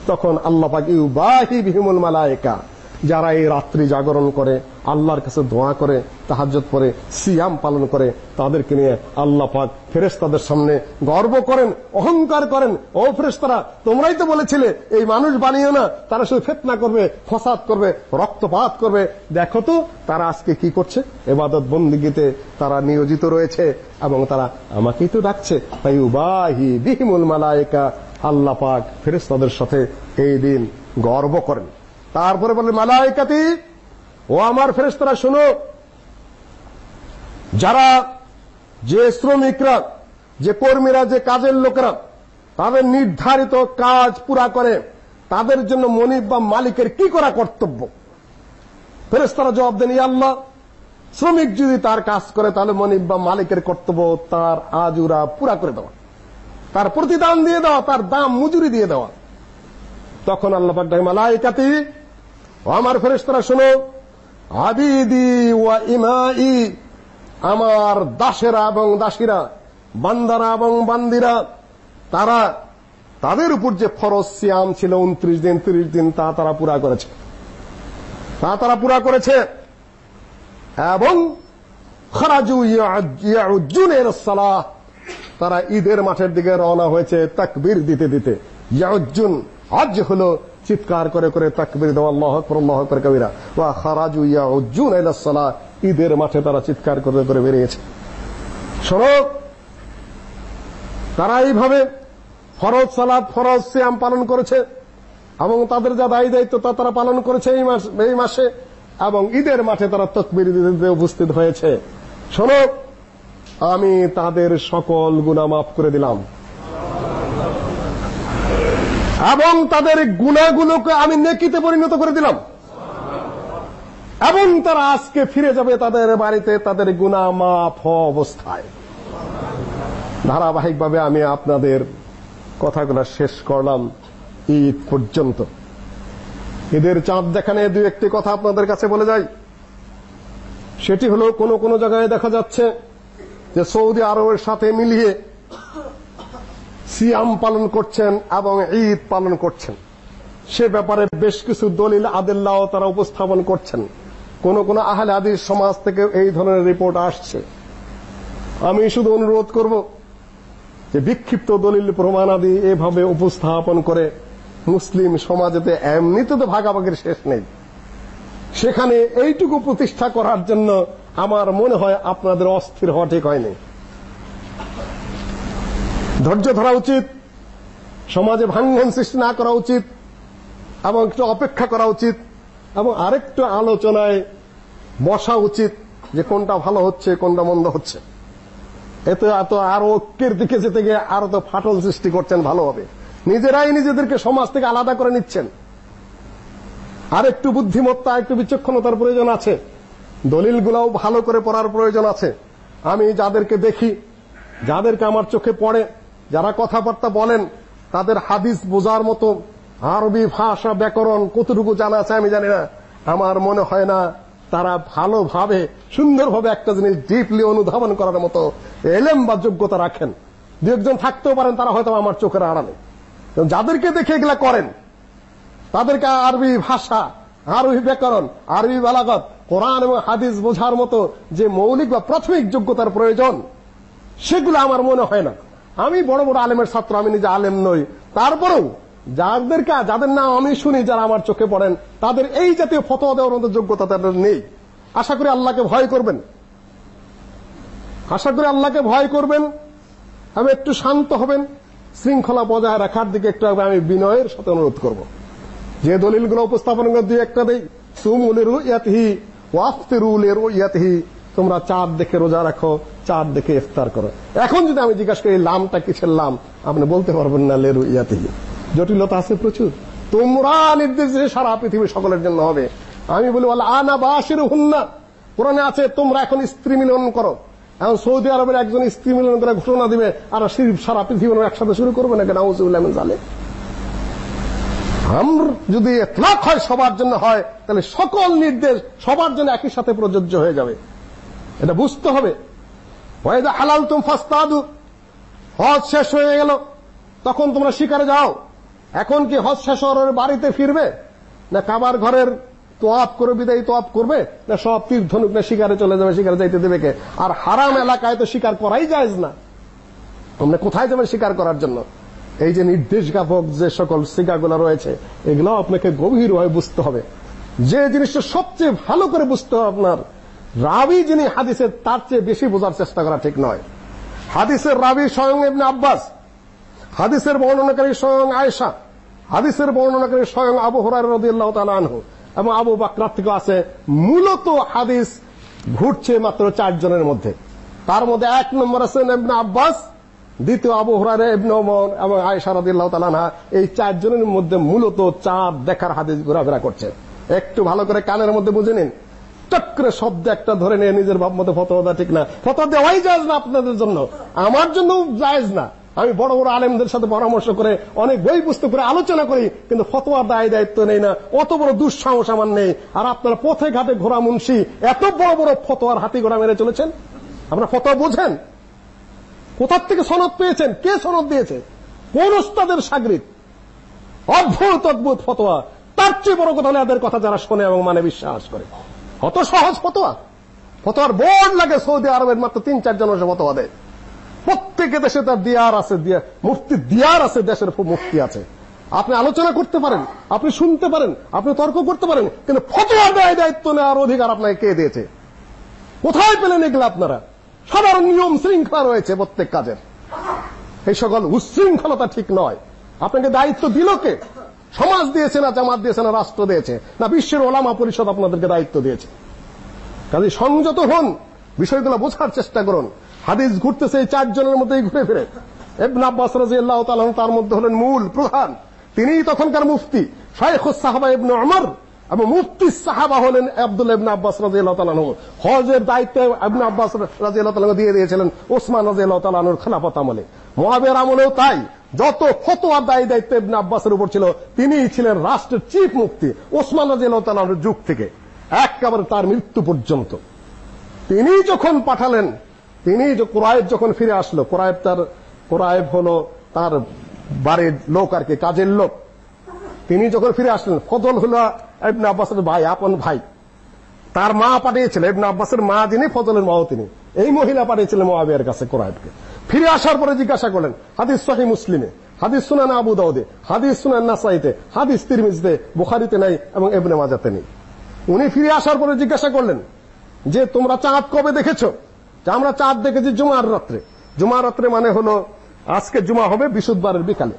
তখন আল্লাহ পাক ইউবাহি বিহিমুল মালায়েকা যারা এই রাত্রি জাগরণ করে, আল্লাহর কাছে দোয়া করে, তাহাজ্জুদ পড়ে, সিয়াম পালন করে, তাদেরকে নিয়ে আল্লাহ পাক ফেরেশতাদের সামনে গর্ব করেন, অহংকার করেন। ও ফেরেশতারা, তোমরাই তো বলেছিলে, এই মানুষ বানিও না, তারা শুধু ফিতনা করবে, ফসাদ করবে, রক্তপাত করবে। দেখো তো, তারা আজকে কি করছে? এবাদত বন্দিগিতে তারা নিয়োজিত রয়েছে এবং তারা আমাকেই তো ডাকছে। তাই উবাহি বিহিমুল মালায়েকা, আল্লাহ পাক ফেরেশতাদের সাথে এই দিন গর্ব করেন। তারপরে বলে মালাইকাতি ও আমার ফেরেশতারা, শুনো, যারা যে শ্রমিকরা, যে কর্মীরা, যে কাজের লোকেরা, তাদের নির্ধারিত কাজ পুরা করে, তাদের জন্য মনিব বা মালিকের কি করা কর্তব্য? ফেরেশতারা জবাব দেন, ইয়া আল্লাহ, শ্রমিক যদি তার কাজ করে, তাহলে মনিব বা মালিকের কর্তব্য তার আজুরা পুরা করে দেওয়া। তার প্রতিদান দিয়ে দেওয়া, তার দাম মজুরি দিয়ে দেওয়া। তখন আল্লাহ পাক ডাকে, মালাইকাতি, ও আমার ফেরেশতারা, শোনো, আবিদি ওয়া ইমাই আমার দাসেরা এবং দাসীরা, বান্দারা এবং বান্দিরা, তারা তাদের উপর যে ফরজ সিয়াম ছিল উনত্রিশ দিন, তিরিশ দিন, তা তারা পুরা করেছে। তা তারা পুরা করেছে এবং খরাজু ইয়াউজ্জুনের সালাহ, তারা ঈদের মাঠের দিকে রওনা হয়েছে, তাকবীর দিতে দিতে। ইয়াউজ্জুন আজ হলো চিৎকার করে করে তাকবীর দেওয়া আল্লাহু আকবার আল্লাহু আকবার কবিরা। ওয়া খরাজু ইয়াউজ্জুন ইলা সালাহ ঈদের মাঠে তারা চিৎকার করে করে বেরিয়েছে। শোনো, তারা এইভাবে ফরজ সালাত ফরজ সিয়াম পালন করেছে এবং তাদের যা দায়ী দায়িত্ব তা তারা পালন করেছে এই মাস, এই মাসে এবং ঈদের মাঠে তারা তকবির দিতে উপস্থিত হয়েছে। শোনো, আমি তাদের সকল গুনাহ মাফ করে দিলাম। এবং তাদের গুনাহগুলোকে আমি নেকিতে পরিণত করে দিলাম। এবং তারা আজকে ফিরে যাবে তাদের বাড়িতে, তাদের গুনাহ মাফ অবস্থায়। ধারাবাহিকভাবে আমি আপনাদের কথাগুলো শেষ করলাম ঈদ পর্যন্ত। ঈদের চাঁদ দেখানে দুই একটি কথা আপনাদের কাছে বলে যাই। সেটি হলো কোন কোন জায়গায় দেখা যাচ্ছে যে সৌদি আরবের সাথে মিলিয়ে সিয়াম পালন করছেন এবং ঈদ পালন করছেন। সে ব্যাপারে বেশ কিছু দলিল আদেল্লাহ তারা উপস্থাপন করছেন। কোন কোন আহলে হাদিস সমাজ থেকে এই ধরনের রিপোর্ট আসছে। আমি শুধু অনুরোধ করব যে বিক্ষিপ্ত দলিল প্রমাণাদি এভাবে উপস্থাপন করে মুসলিম সমাজেতে এমনিতে তো ভাগাভাগির শেষ নেই। সেখানে এইটুকু প্রতিষ্ঠা করার জন্য আমার মনে হয় আপনাদের অস্থির হওয়া ঠিক হয়নি। ধৈর্য ধরা উচিত, সমাজে ভাঙ্গন সৃষ্টি না করা উচিত, এবং একটু অপেক্ষা করা উচিত, এবং আরেকটু আলোচনায় বসা উচিত যে কোনটা ভালো হচ্ছে, কোনটা মন্দ হচ্ছে। এতে এত আরও ঐক্যের দিকে যেতে গিয়ে আরও তো ফাটল সৃষ্টি করছেন ভালোভাবে নিজেরাই নিজেদেরকে সমাজ থেকে আলাদা করে নিচ্ছেন। আর একটু বুদ্ধিমত্তা, একটু বিচক্ষণতার প্রয়োজন আছে। দলিলগুলাও ভালো করে পড়ার প্রয়োজন আছে। আমি যাদেরকে দেখি, যাদেরকে আমার চোখে পড়ে যারা কথাবার্তা বলেন, তাদের হাদিস বোঝার মতো আরবি ভাষা ব্যাকরণ কতটুকু জানা আছে আমি জানি না। আমার মনে হয় না তারা ভালোভাবে, সুন্দরভাবে একটা জিনিস ডিপলি অনুধাবন করার মতো এলেম বা যোগ্যতা রাখেন। দু একজন থাকতেও পারেন, তারা হয়তো আমার চোখের আড়ালে। যাদেরকে দেখে এগুলা করেন, তাদেরকে আরবি ভাষা, আরবি ব্যাকরণ, আরবি বালাগত, কোরআন এবং হাদিস বোঝার মতো যে মৌলিক বা প্রাথমিক যোগ্যতার প্রয়োজন, সেগুলো আমার মনে হয় না। আমি বড় বড় আলেমের ছাত্র, আমি নিজে আলেম নই। তারপরেও যাদেরকে, যাদের নাম আমি শুনি, যারা আমার চোখে পড়েন, তাদের এই জাতীয় ফতোয়া দেওয়ার মতো যোগ্যতা তাদের নেই। আশা করি আল্লাহকে ভয় করবেন। আশা করি আল্লাহকে ভয় করবেন। আমি একটু শান্ত হবেন। শৃঙ্খলা বজায় রাখার দিকে একটু আমি বিনয়ের সাথে অনুরোধ করব। যে দলিলগুলো উপস্থাপন করে দুই একটা দেই। সুমুলের ইয়াতিহি ওয়াফতিরুলের ইয়াতিহি তোমরা চাঁদ দেখে রোজা রাখো, চাঁদ দেখে ইফতার করো। এখন যদি আমি জিজ্ঞাসা করি লামটা কিসের লাম? আপনি বলতে পারবেন না, লেরু ইয়াতিহি। জটিলতা আছে প্রচুর। তোমরা নির্দেশ দিয়ে সারা পৃথিবী সকলের জন্য হবে। আমি বলি বল আনা বাসির হুন্না কোরআনে আছে, তোমরা এখন স্ত্রী মিলন করো। এখন সৌদি আরবের একজন স্ত্রী মিলন করে ঘোষণা দিবে, আর সারা পৃথিবী একসাথে শুরু করবে না নাউজুবিল্লাহ মিন জালিক আমর যদি এতলাক হয় সবার জন্য হয়, তাহলে সকল নির্দেশ সবার জন্য একই সাথে প্রযোজ্য হয়ে যাবে। এটা বুঝতে হবে। ওয়াইদা হালাল তুম ফাস্তাদু। হজ শেষ হয়ে গেল, তখন তোমরা শিকারে যাও। এখন কি হজ শেষ হওয়ার বাড়িতে ফিরবে? না কাবার ঘরের তোয়াপ করে, বিদায়ী তোয়াপ করবে? না সব তীর ধনুক না শিকারে চলে যাবে, শিকারে যাইতে দেবে কে? আর হারাম এলাকায় তো শিকার করাই যায় না। তোমরা কোথায় যাবে শিকার করার জন্য? এই যে নির্দেশ নির্দেশজ্ঞাপক যে সকল শিকাগুলো রয়েছে, এগুলো আপনাকে গভীরভাবে বুঝতে হবে। যে জিনিসটা সবচেয়ে ভালো করে বুঝতে হবে আপনার রাবি যিনি হাদিসের, তার চেয়ে বেশি বোঝার চেষ্টা করা ঠিক নয়। হাদিসের রাবি স্বয়ং ইবনে আব্বাস, হাদিসের বর্ণনাকারী স্বয়ং আয়েশা, হাদিসের বর্ণনাকারী স্বয়ং আবু হুরায়রা রাদিয়াল্লাহু তাআলা আনহু এবং আবু বাকরাত থেকে আছে মূলত হাদিস ঘুরছে মাত্র চারজনের মধ্যে। তার মধ্যে এক নম্বর আছেন ইবনে আব্বাস, দ্বিতীয় আবু হুরায়রা, ইবনে ওমর এবং আয়েশা রাদিয়াল্লাহু তাআলা আনহা। এই চারজনের মধ্যে মূলত চাঁদ দেখার হাদিস ঘোরাফেরা করছে। একটু ভালো করে কানের মধ্যে বুঝে নিন। চক্রে শব্দ একটা ধরে নিয়ে নিজের ভাব মতো ফতোয়া ঠিক না। ফতোয়া দেওয়াই যায় না আপনাদের জন্য। আমার জন্য জায়েজ না। আমি বড় বড় আলেমদের সাথে পরামর্শ করে, অনেক বই পুস্তক করে আলোচনা করি, কিন্তু ফতোয়ার দায় দায়িত্ব নেই না। অত বড় দুঃসাহস আমার নেই। আর আপনারা পথে ঘাটে ঘোরা মুন্সি, এত বড় বড় ফতোয়ার হাতি ঘোড়া মেরে চলেছেন? আপনারা ফতোয়া বোঝেন? কোথার থেকে সনদ পেয়েছেন? কে সনদ দিয়েছে? কোন ওস্তাদের সাগরিক অদ্ভুত অদ্ভুত ফতোয়া। তার চেয়ে বড় কথা হলে কথা যারা শোনে এবং মানে বিশ্বাস করে। অত সহজ ফতোয়া? ফতোয়ার বোর্ড লাগে সৌদি আরবের মাত্র তিন চারজন এসে ফতোয়া দেয়। প্রত্যেকে দেশে তার দিয়ার আছে মুফতি দিয়ার আছে, দেশের মুফতি আছে। আপনি আলোচনা করতে পারেন, আপনি শুনতে পারেন, আপনি তর্ক করতে পারেন, কিন্তু ফতোয়া দেয় দায়িত্ব নেওয়ার অধিকার আপনাকে কে দিয়েছে? কোথায় পেলেন এগুলো আপনারা? সাধারণ নিয়ম শৃঙ্খলা রয়েছে প্রত্যেক কাজের। এই সকল উচ্ছৃঙ্খলতা ঠিক নয়। আপনাকে দায়িত্ব দিল কে? সমাজ দিয়েছে না জামাত দিয়েছে না রাষ্ট্র দিয়েছে, না বিশ্বের ওলামা পরিষদ আপনাদেরকে দায়িত্ব দিয়েছে। কাজে সংযত হন, বিষয়গুলো বোঝার চেষ্টা করুন। হাদিস ঘুরতেছে এই চারজনের মধ্যেই ঘুরে ফিরে। ইবনে আব্বাস রাদিয়াল্লাহু তাআলা তার মধ্যে হলেন মূল প্রধান। তিনিই তখনকার মুফতি, শাইখুস সাহাবা ইবনে উমর এবং মুফতি সাহাবা হলেন আব্দুল ইবনে আব্বাস রাদিয়াল্লাহু তাআলা হজের দায়িত্ব ইবনে আব্বাস রাদিয়াল্লাহু তাআলা দিয়ে দিয়েছিলেন ওসমান রাদিয়াল্লাহু তাআলা আনহুর খেলাফত আমলে। মুআবিয়ার আমলেও তাই। যত ফতোয়ার দায়ী দায়িত্ব ইবনে আব্বাসের উপর ছিল, তিনিই ছিলেন রাষ্ট্রের চিফ মুফতি ওসমান রাদিয়াল্লাহু তাআলা আনহুর যুগ থেকে, একেবারে তার মৃত্যু পর্যন্ত। তিনি যখন পাঠালেন তিনি যে কোরআব যখন ফিরে আসলো কোরআব তার কোরআব হলো তার বাড়ির লোক আর কি, কাজের লোক। তিনি যখন ফিরে আসলেন, ফজল হলো ইবনে আব্বাসের ভাই, আপন ভাই, তার মা পাঠিয়েছিল, ইবনে আব্বাসের মা যিনি, ফজলের মাও তিনি। এই মহিলা পাঠিয়েছিলেন মুআবিয়ার কাছে কোরআবকে ফিরে আসার পরে জিজ্ঞাসা করলেন, হাদিস সহিহ মুসলিমে, হাদিস সুনান আবু দাউদে, হাদিস সুনান নাসাইতে, হাদিস তিরমিজিতে, বুখারীতে নাই এবং ইবনে মাজাতে নেই। উনি ফিরে আসার পরে জিজ্ঞাসা করলেন, যে তোমরা চাঁদ কবে দেখেছ? যে আমরা চাঁদ দেখেছি জুমার রাত্রে। জুমার রাত্রে মানে হলো, আজকে জুমা হবে বিশুদ্ধবারের বিকালে।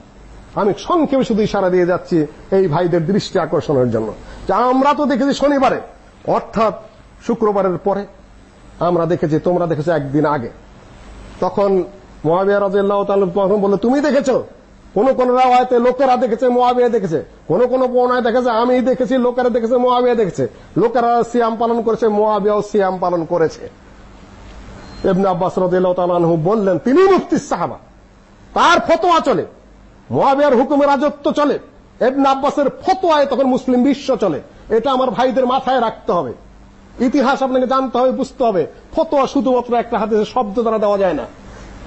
আমি সংক্ষেপে শুধু ইশারা দিয়ে যাচ্ছি এই ভাইদের দৃষ্টি আকর্ষণের জন্য। যে আমরা তো দেখেছি শনিবারে, অর্থাৎ শুক্রবারের পরে। আমরা দেখেছি, তোমরা দেখেছ একদিন আগে। তখন মুয়াবিয়া রাদিয়াল্লাহু তাআলা তখন বলল তুমি দেখেছ? কোন কোন রাওয়ায়াতে লোকেরা দেখেছে মুয়াবিয়া দেখেছে। কোন কোন বর্ণনায় দেখেছে আমি দেখেছি, লোকেরা দেখেছে মুয়াবিয়া দেখেছে। লোকেরা সিয়াম পালন করেছে মুয়াবিয়াও সিয়াম পালন করেছে। ইবনে আব্বাস রাদিয়াল্লাহু তাআলা আনহু বললেন, তিনি মুফতি সাহাবা। তার ফতোয়া চলে। মুয়াবিয়ার হুকুমে রাজত্ব চলে। ইবনে আব্বাসের ফতোয়ায় তখন মুসলিম বিশ্ব চলে। এটা আমার ভাইদের মাথায় রাখতে হবে। ইতিহাস আপনাকে জানতে হবে, বুঝতে হবে। ফতোয়া শুধুমাত্র একটা হাদিসের শব্দ দ্বারা দেওয়া যায় না।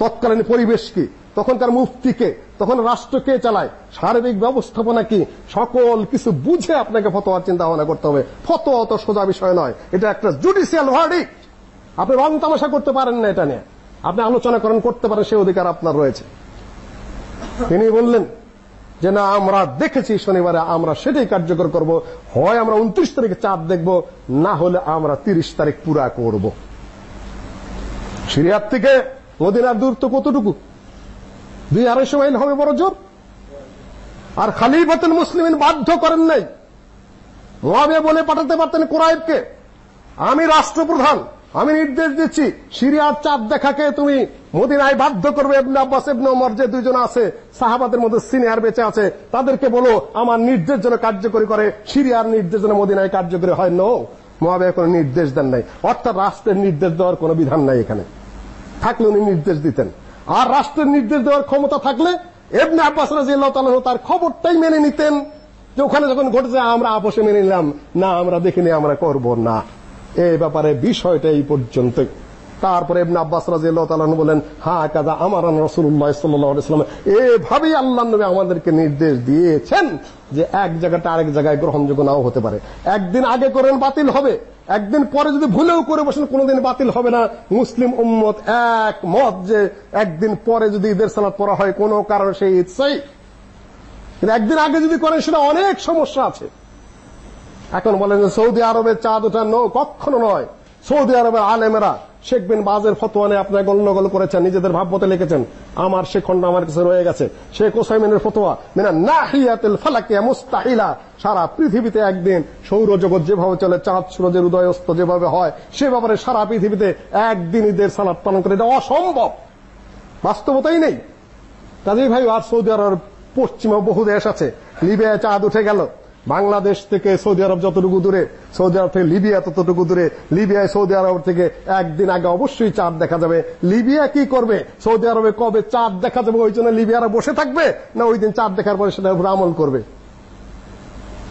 তৎকালীন পরিবেশ কি? তখনকার মুফতিকে তখন রাষ্ট্র কে চালায়? সার্বিক ব্যবস্থাপনা কি? সকল কিছু বুঝে আপনাকে ফতোয়ার চিন্তা ভাবনা করতে হবে। ফতোয়া তো সোজা বিষয় নয়। এটা একটা জুডিশিয়াল ভার্ডিক্ট আপনি রং তামাশা করতে পারেন না এটা নিয়ে। আপনি আলোচনা করেন করতে পারেন, সে অধিকার আপনার রয়েছে। তিনি বললেন যে, না, আমরা দেখেছি শনিবারে আমরা সেটাই কার্যকর করব। হয় আমরা উনত্রিশ তারিখে চাঁদ দেখব, না হলে আমরা তিরিশ তারিখ পুরা করব। সিরিয়ার থেকে মদিনার দূরত্ব কতটুকু? দুই আড়াইশো মাইল হবে বড় জোর। আর খালিফাতুল মুসলিমিন বাধ্য করেন নাই। মোয়াবিয়া বলে পাঠাতে পারতেন কোরআবকে আমি রাষ্ট্রপ্রধান, আমি নির্দেশ দিচ্ছি, সিরিয়ার চাঁদ দেখাকে তুমি মদিনায় বাধ্য করবে। ইবনে আব্বাস, ইবনে ওমর যে দুইজন আছে, সাহাবাদের মধ্যে সিনিয়র বেঁচে আছে, তাদেরকে বলো, আমার নির্দেশ যেন কার্যকরী করে। সিরিয়ার নির্দেশ যেন মদিনায় কার্যকরী হয়। নো মহাবিয়া কোনো নির্দেশ দেন নাই। অর্থাৎ রাষ্ট্রের নির্দেশ দেওয়ার কোনো বিধান নাই এখানে। থাকলে উনি নির্দেশ দিতেন। আর রাষ্ট্রের নির্দেশ দেওয়ার ক্ষমতা থাকলে এবনে আব্বাস রাদিয়াল্লাহু তাআলা তার খবরটাই মেনে নিতেন যে ওখানে যখন ঘটেছে, আমরা আপোষে মেনে নিলাম, না, আমরা দেখিনি, আমরা করব না। এই ব্যাপারে বিষয়টা এই পর্যন্তই। তারপরে ইবনে আব্বাস রাদিয়াল্লাহু তাআলা বলেন হ্যাঁ কাজা আমার রাসূলুল্লাহ সাল্লাল্লাহু আলাইহি ওয়াসাল্লাম। এভাবেই আল্লাহর নবী আমাদেরকে নির্দেশ দিয়েছেন যে এক জায়গাটা আরেক জায়গায় গ্রহণযোগ্য নাও হতে পারে। একদিন আগে করেন, বাতিল হবে। একদিন পরে যদি ভুলেও করে বসেন, কোনোদিন বাতিল হবে না। মুসলিম উম্মত এক মত যে একদিন পরে যদি ঈদের সালাত পড়া হয়, কোনো কারণে সেই ঈদ কিন্তু একদিন আগে যদি করেন, সেটা অনেক সমস্যা আছে। এখন বলেন যে সৌদি আরবের চাঁদ ওঠা নৌ, কখনো নয়। সৌদি আরবের আলেমেরা শেখ বিন বাজের ফতোয়া নিয়ে আপনারা গন্ডগোল করেছেন, নিজেদের ভাবমতে লিখেছেন, আমার সে খন্ড আমার কাছে রয়ে গেছে। শেখ ওসাইমিনের ফতোয়া, মিনা নাহিয়াতুল ফালাকিয়া মুস্তাহিলা, সারা পৃথিবীতে একদিন সৌরজগৎ যেভাবে চলে, চাঁদ সূর্যের উদয় অস্ত যেভাবে হয় সে ব্যাপারে সারা পৃথিবীতে একদিন ঈদের সালাত পালন করে, এটা অসম্ভব। বাস্তবতাই নেই। কাজেই ভাই, আর সৌদি আরব পশ্চিমে বহু দেশ আছে, লিবিয়ায় চাঁদ উঠে গেল। বাংলাদেশ থেকে সৌদি আরব যতটুকু দূরে, সৌদি আরব থেকে লিবিয়া ততটুকু দূরে, লিবিয়ায় সৌদি আরব থেকে একদিন আগে অবশ্যই চাঁদ দেখা যাবে। লিবিয়া কি করবে? সৌদি আরবে কবে চাঁদ দেখা যাবে? ওই জন্য লিবিয়ারা বসে থাকবে না ওই দিন চাঁদ দেখার পরে সেটার উপর আমল করবে?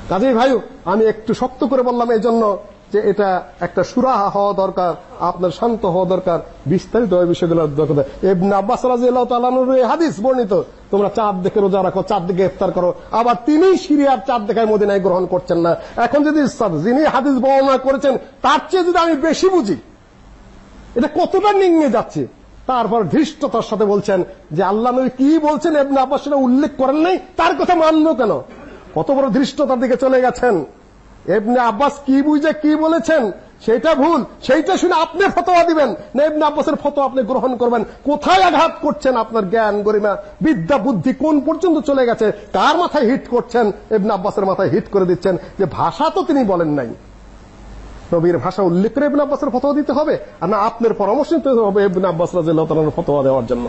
কাজেই ভাই আমি একটু শক্ত করে বললাম এই জন্য যে এটা একটা সুরাহা হওয়া দরকার, আপনার শান্ত হওয়া দরকার, বিস্তারিত বিষয়গুলো দরকার। ইবনে আব্বাস রাদিয়াল্লাহু তাআলার এই হাদিস বর্ণিত, তোমরা চাঁদ দেখে রোজা রাখো, চাঁদ দেখে ইফতার করো, আবার তিনি সিরিয়ার চাঁদ দেখায় মদিনায় গ্রহণ করছেন না। এখন যদি যিনি হাদিস বর্ণনা করেছেন, তার চেয়ে যদি আমি বেশি বুঝি, এটা কতটা নিঙ্গে যাচ্ছে? তারপর ধৃষ্টতার সাথে বলছেন যে আল্লাহ নবী কি বলছেন? ইবনে আব্বাস উল্লেখ করেন নাই, তার কথা মানলো কেন? কত বড় ধৃষ্টতার দিকে চলে গেছেন। ইবনে আব্বাস কি বুঝে কি বলেছেন? সেটা ভুল। সেইটা শুনে আপনি ফতোয়া দিবেন। না, ইবনে আব্বাসের ফতোয়া আপনি গ্রহণ করবেন। কোথায় আঘাত করছেন আপনার জ্ঞান গরিমা? বিদ্যা, বুদ্ধি কোন পর্যন্ত চলে গেছে? কার মাথায় হিট করছেন? ইবনে আব্বাসের মাথায় হিট করে দিচ্ছেন। যে ভাষা তো তিনি বলেন নাই। নবীর ভাষা উল্লেখ করে ইবনে আব্বাসের ফতোয়া দিতে হবে, আর না আপনার পরামর্শ নিতে হবে ইবনে আব্বাস রাদিয়াল্লাহু তাআলার ফতোয়া দেওয়ার জন্য।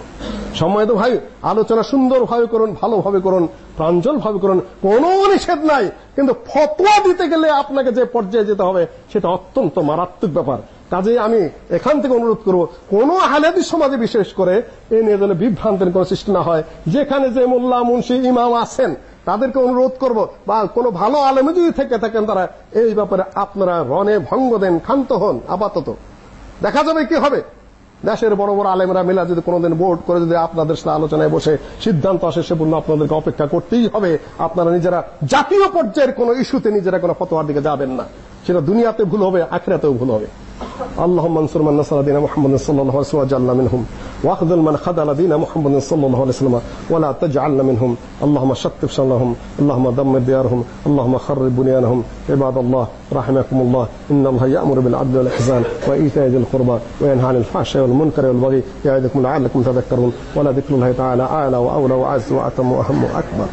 সময় তো ভাই, আলোচনা সুন্দরভাবে করুন, ভালোভাবে করুন, প্রাঞ্জলভাবে করুন, কোনো নিষেধ নাই। কিন্তু ফতোয়া দিতে গেলে আপনাকে যে পর্যায়ে যেতে হবে, সেটা অত্যন্ত মারাত্মক ব্যাপার। কাজে আমি এখান থেকে অনুরোধ করব, কোন হানাদি সমাজে বিশেষ করে এ নিয়ে যেন বিভ্রান্তের কোনো সৃষ্টি না হয়। যেখানে যে মোল্লা, মুন্সি, ইমাম আছেন তাদেরকে অনুরোধ করব, বা কোনো ভালো আলেমে যদি থেকে থাকেন তারা, এই ব্যাপারে আপনারা রনে ভঙ্গ দেন, ক্ষান্ত হন, আপাতত। দেখা যাবে কি হবে? দেশের বড় বড় আলেমরা মিলা যদি কোনোদিন বোর্ড করে যদি আপনাদের সাথে আলোচনায় বসে সিদ্ধান্ত আসে, সে পূর্ণ আপনাদেরকে অপেক্ষা করতেই হবে। আপনারা নিজেরা জাতীয় পর্যায়ের কোনো ইস্যুতে নিজেরা কোনো ফতোয়ার দিকে যাবেন না। সেটা দুনিয়াতে ভুল হবে, আখিরাতেও ভুল হবে। اللهم انصر من نصر دين محمد صلى الله عليه وسلم وجعلنا منهم. واخذل من خذل دين محمد صلى الله عليه وسلم. ولا تجعلنا منهم. اللهم شتت شملهم اللهم دمر ديارهم. اللهم خرب بنيانهم. عباد الله رحمكم الله. إن الله يأمر بالعدل والإحسان وإيتاء ذي القربى وينهى عن الفحشاء والمنكر والبغي يعظكم لعلكم تذكرون. ولا ذكر الله تعالى أعلى وأولى وأعز وأتم وأهم وأكبر.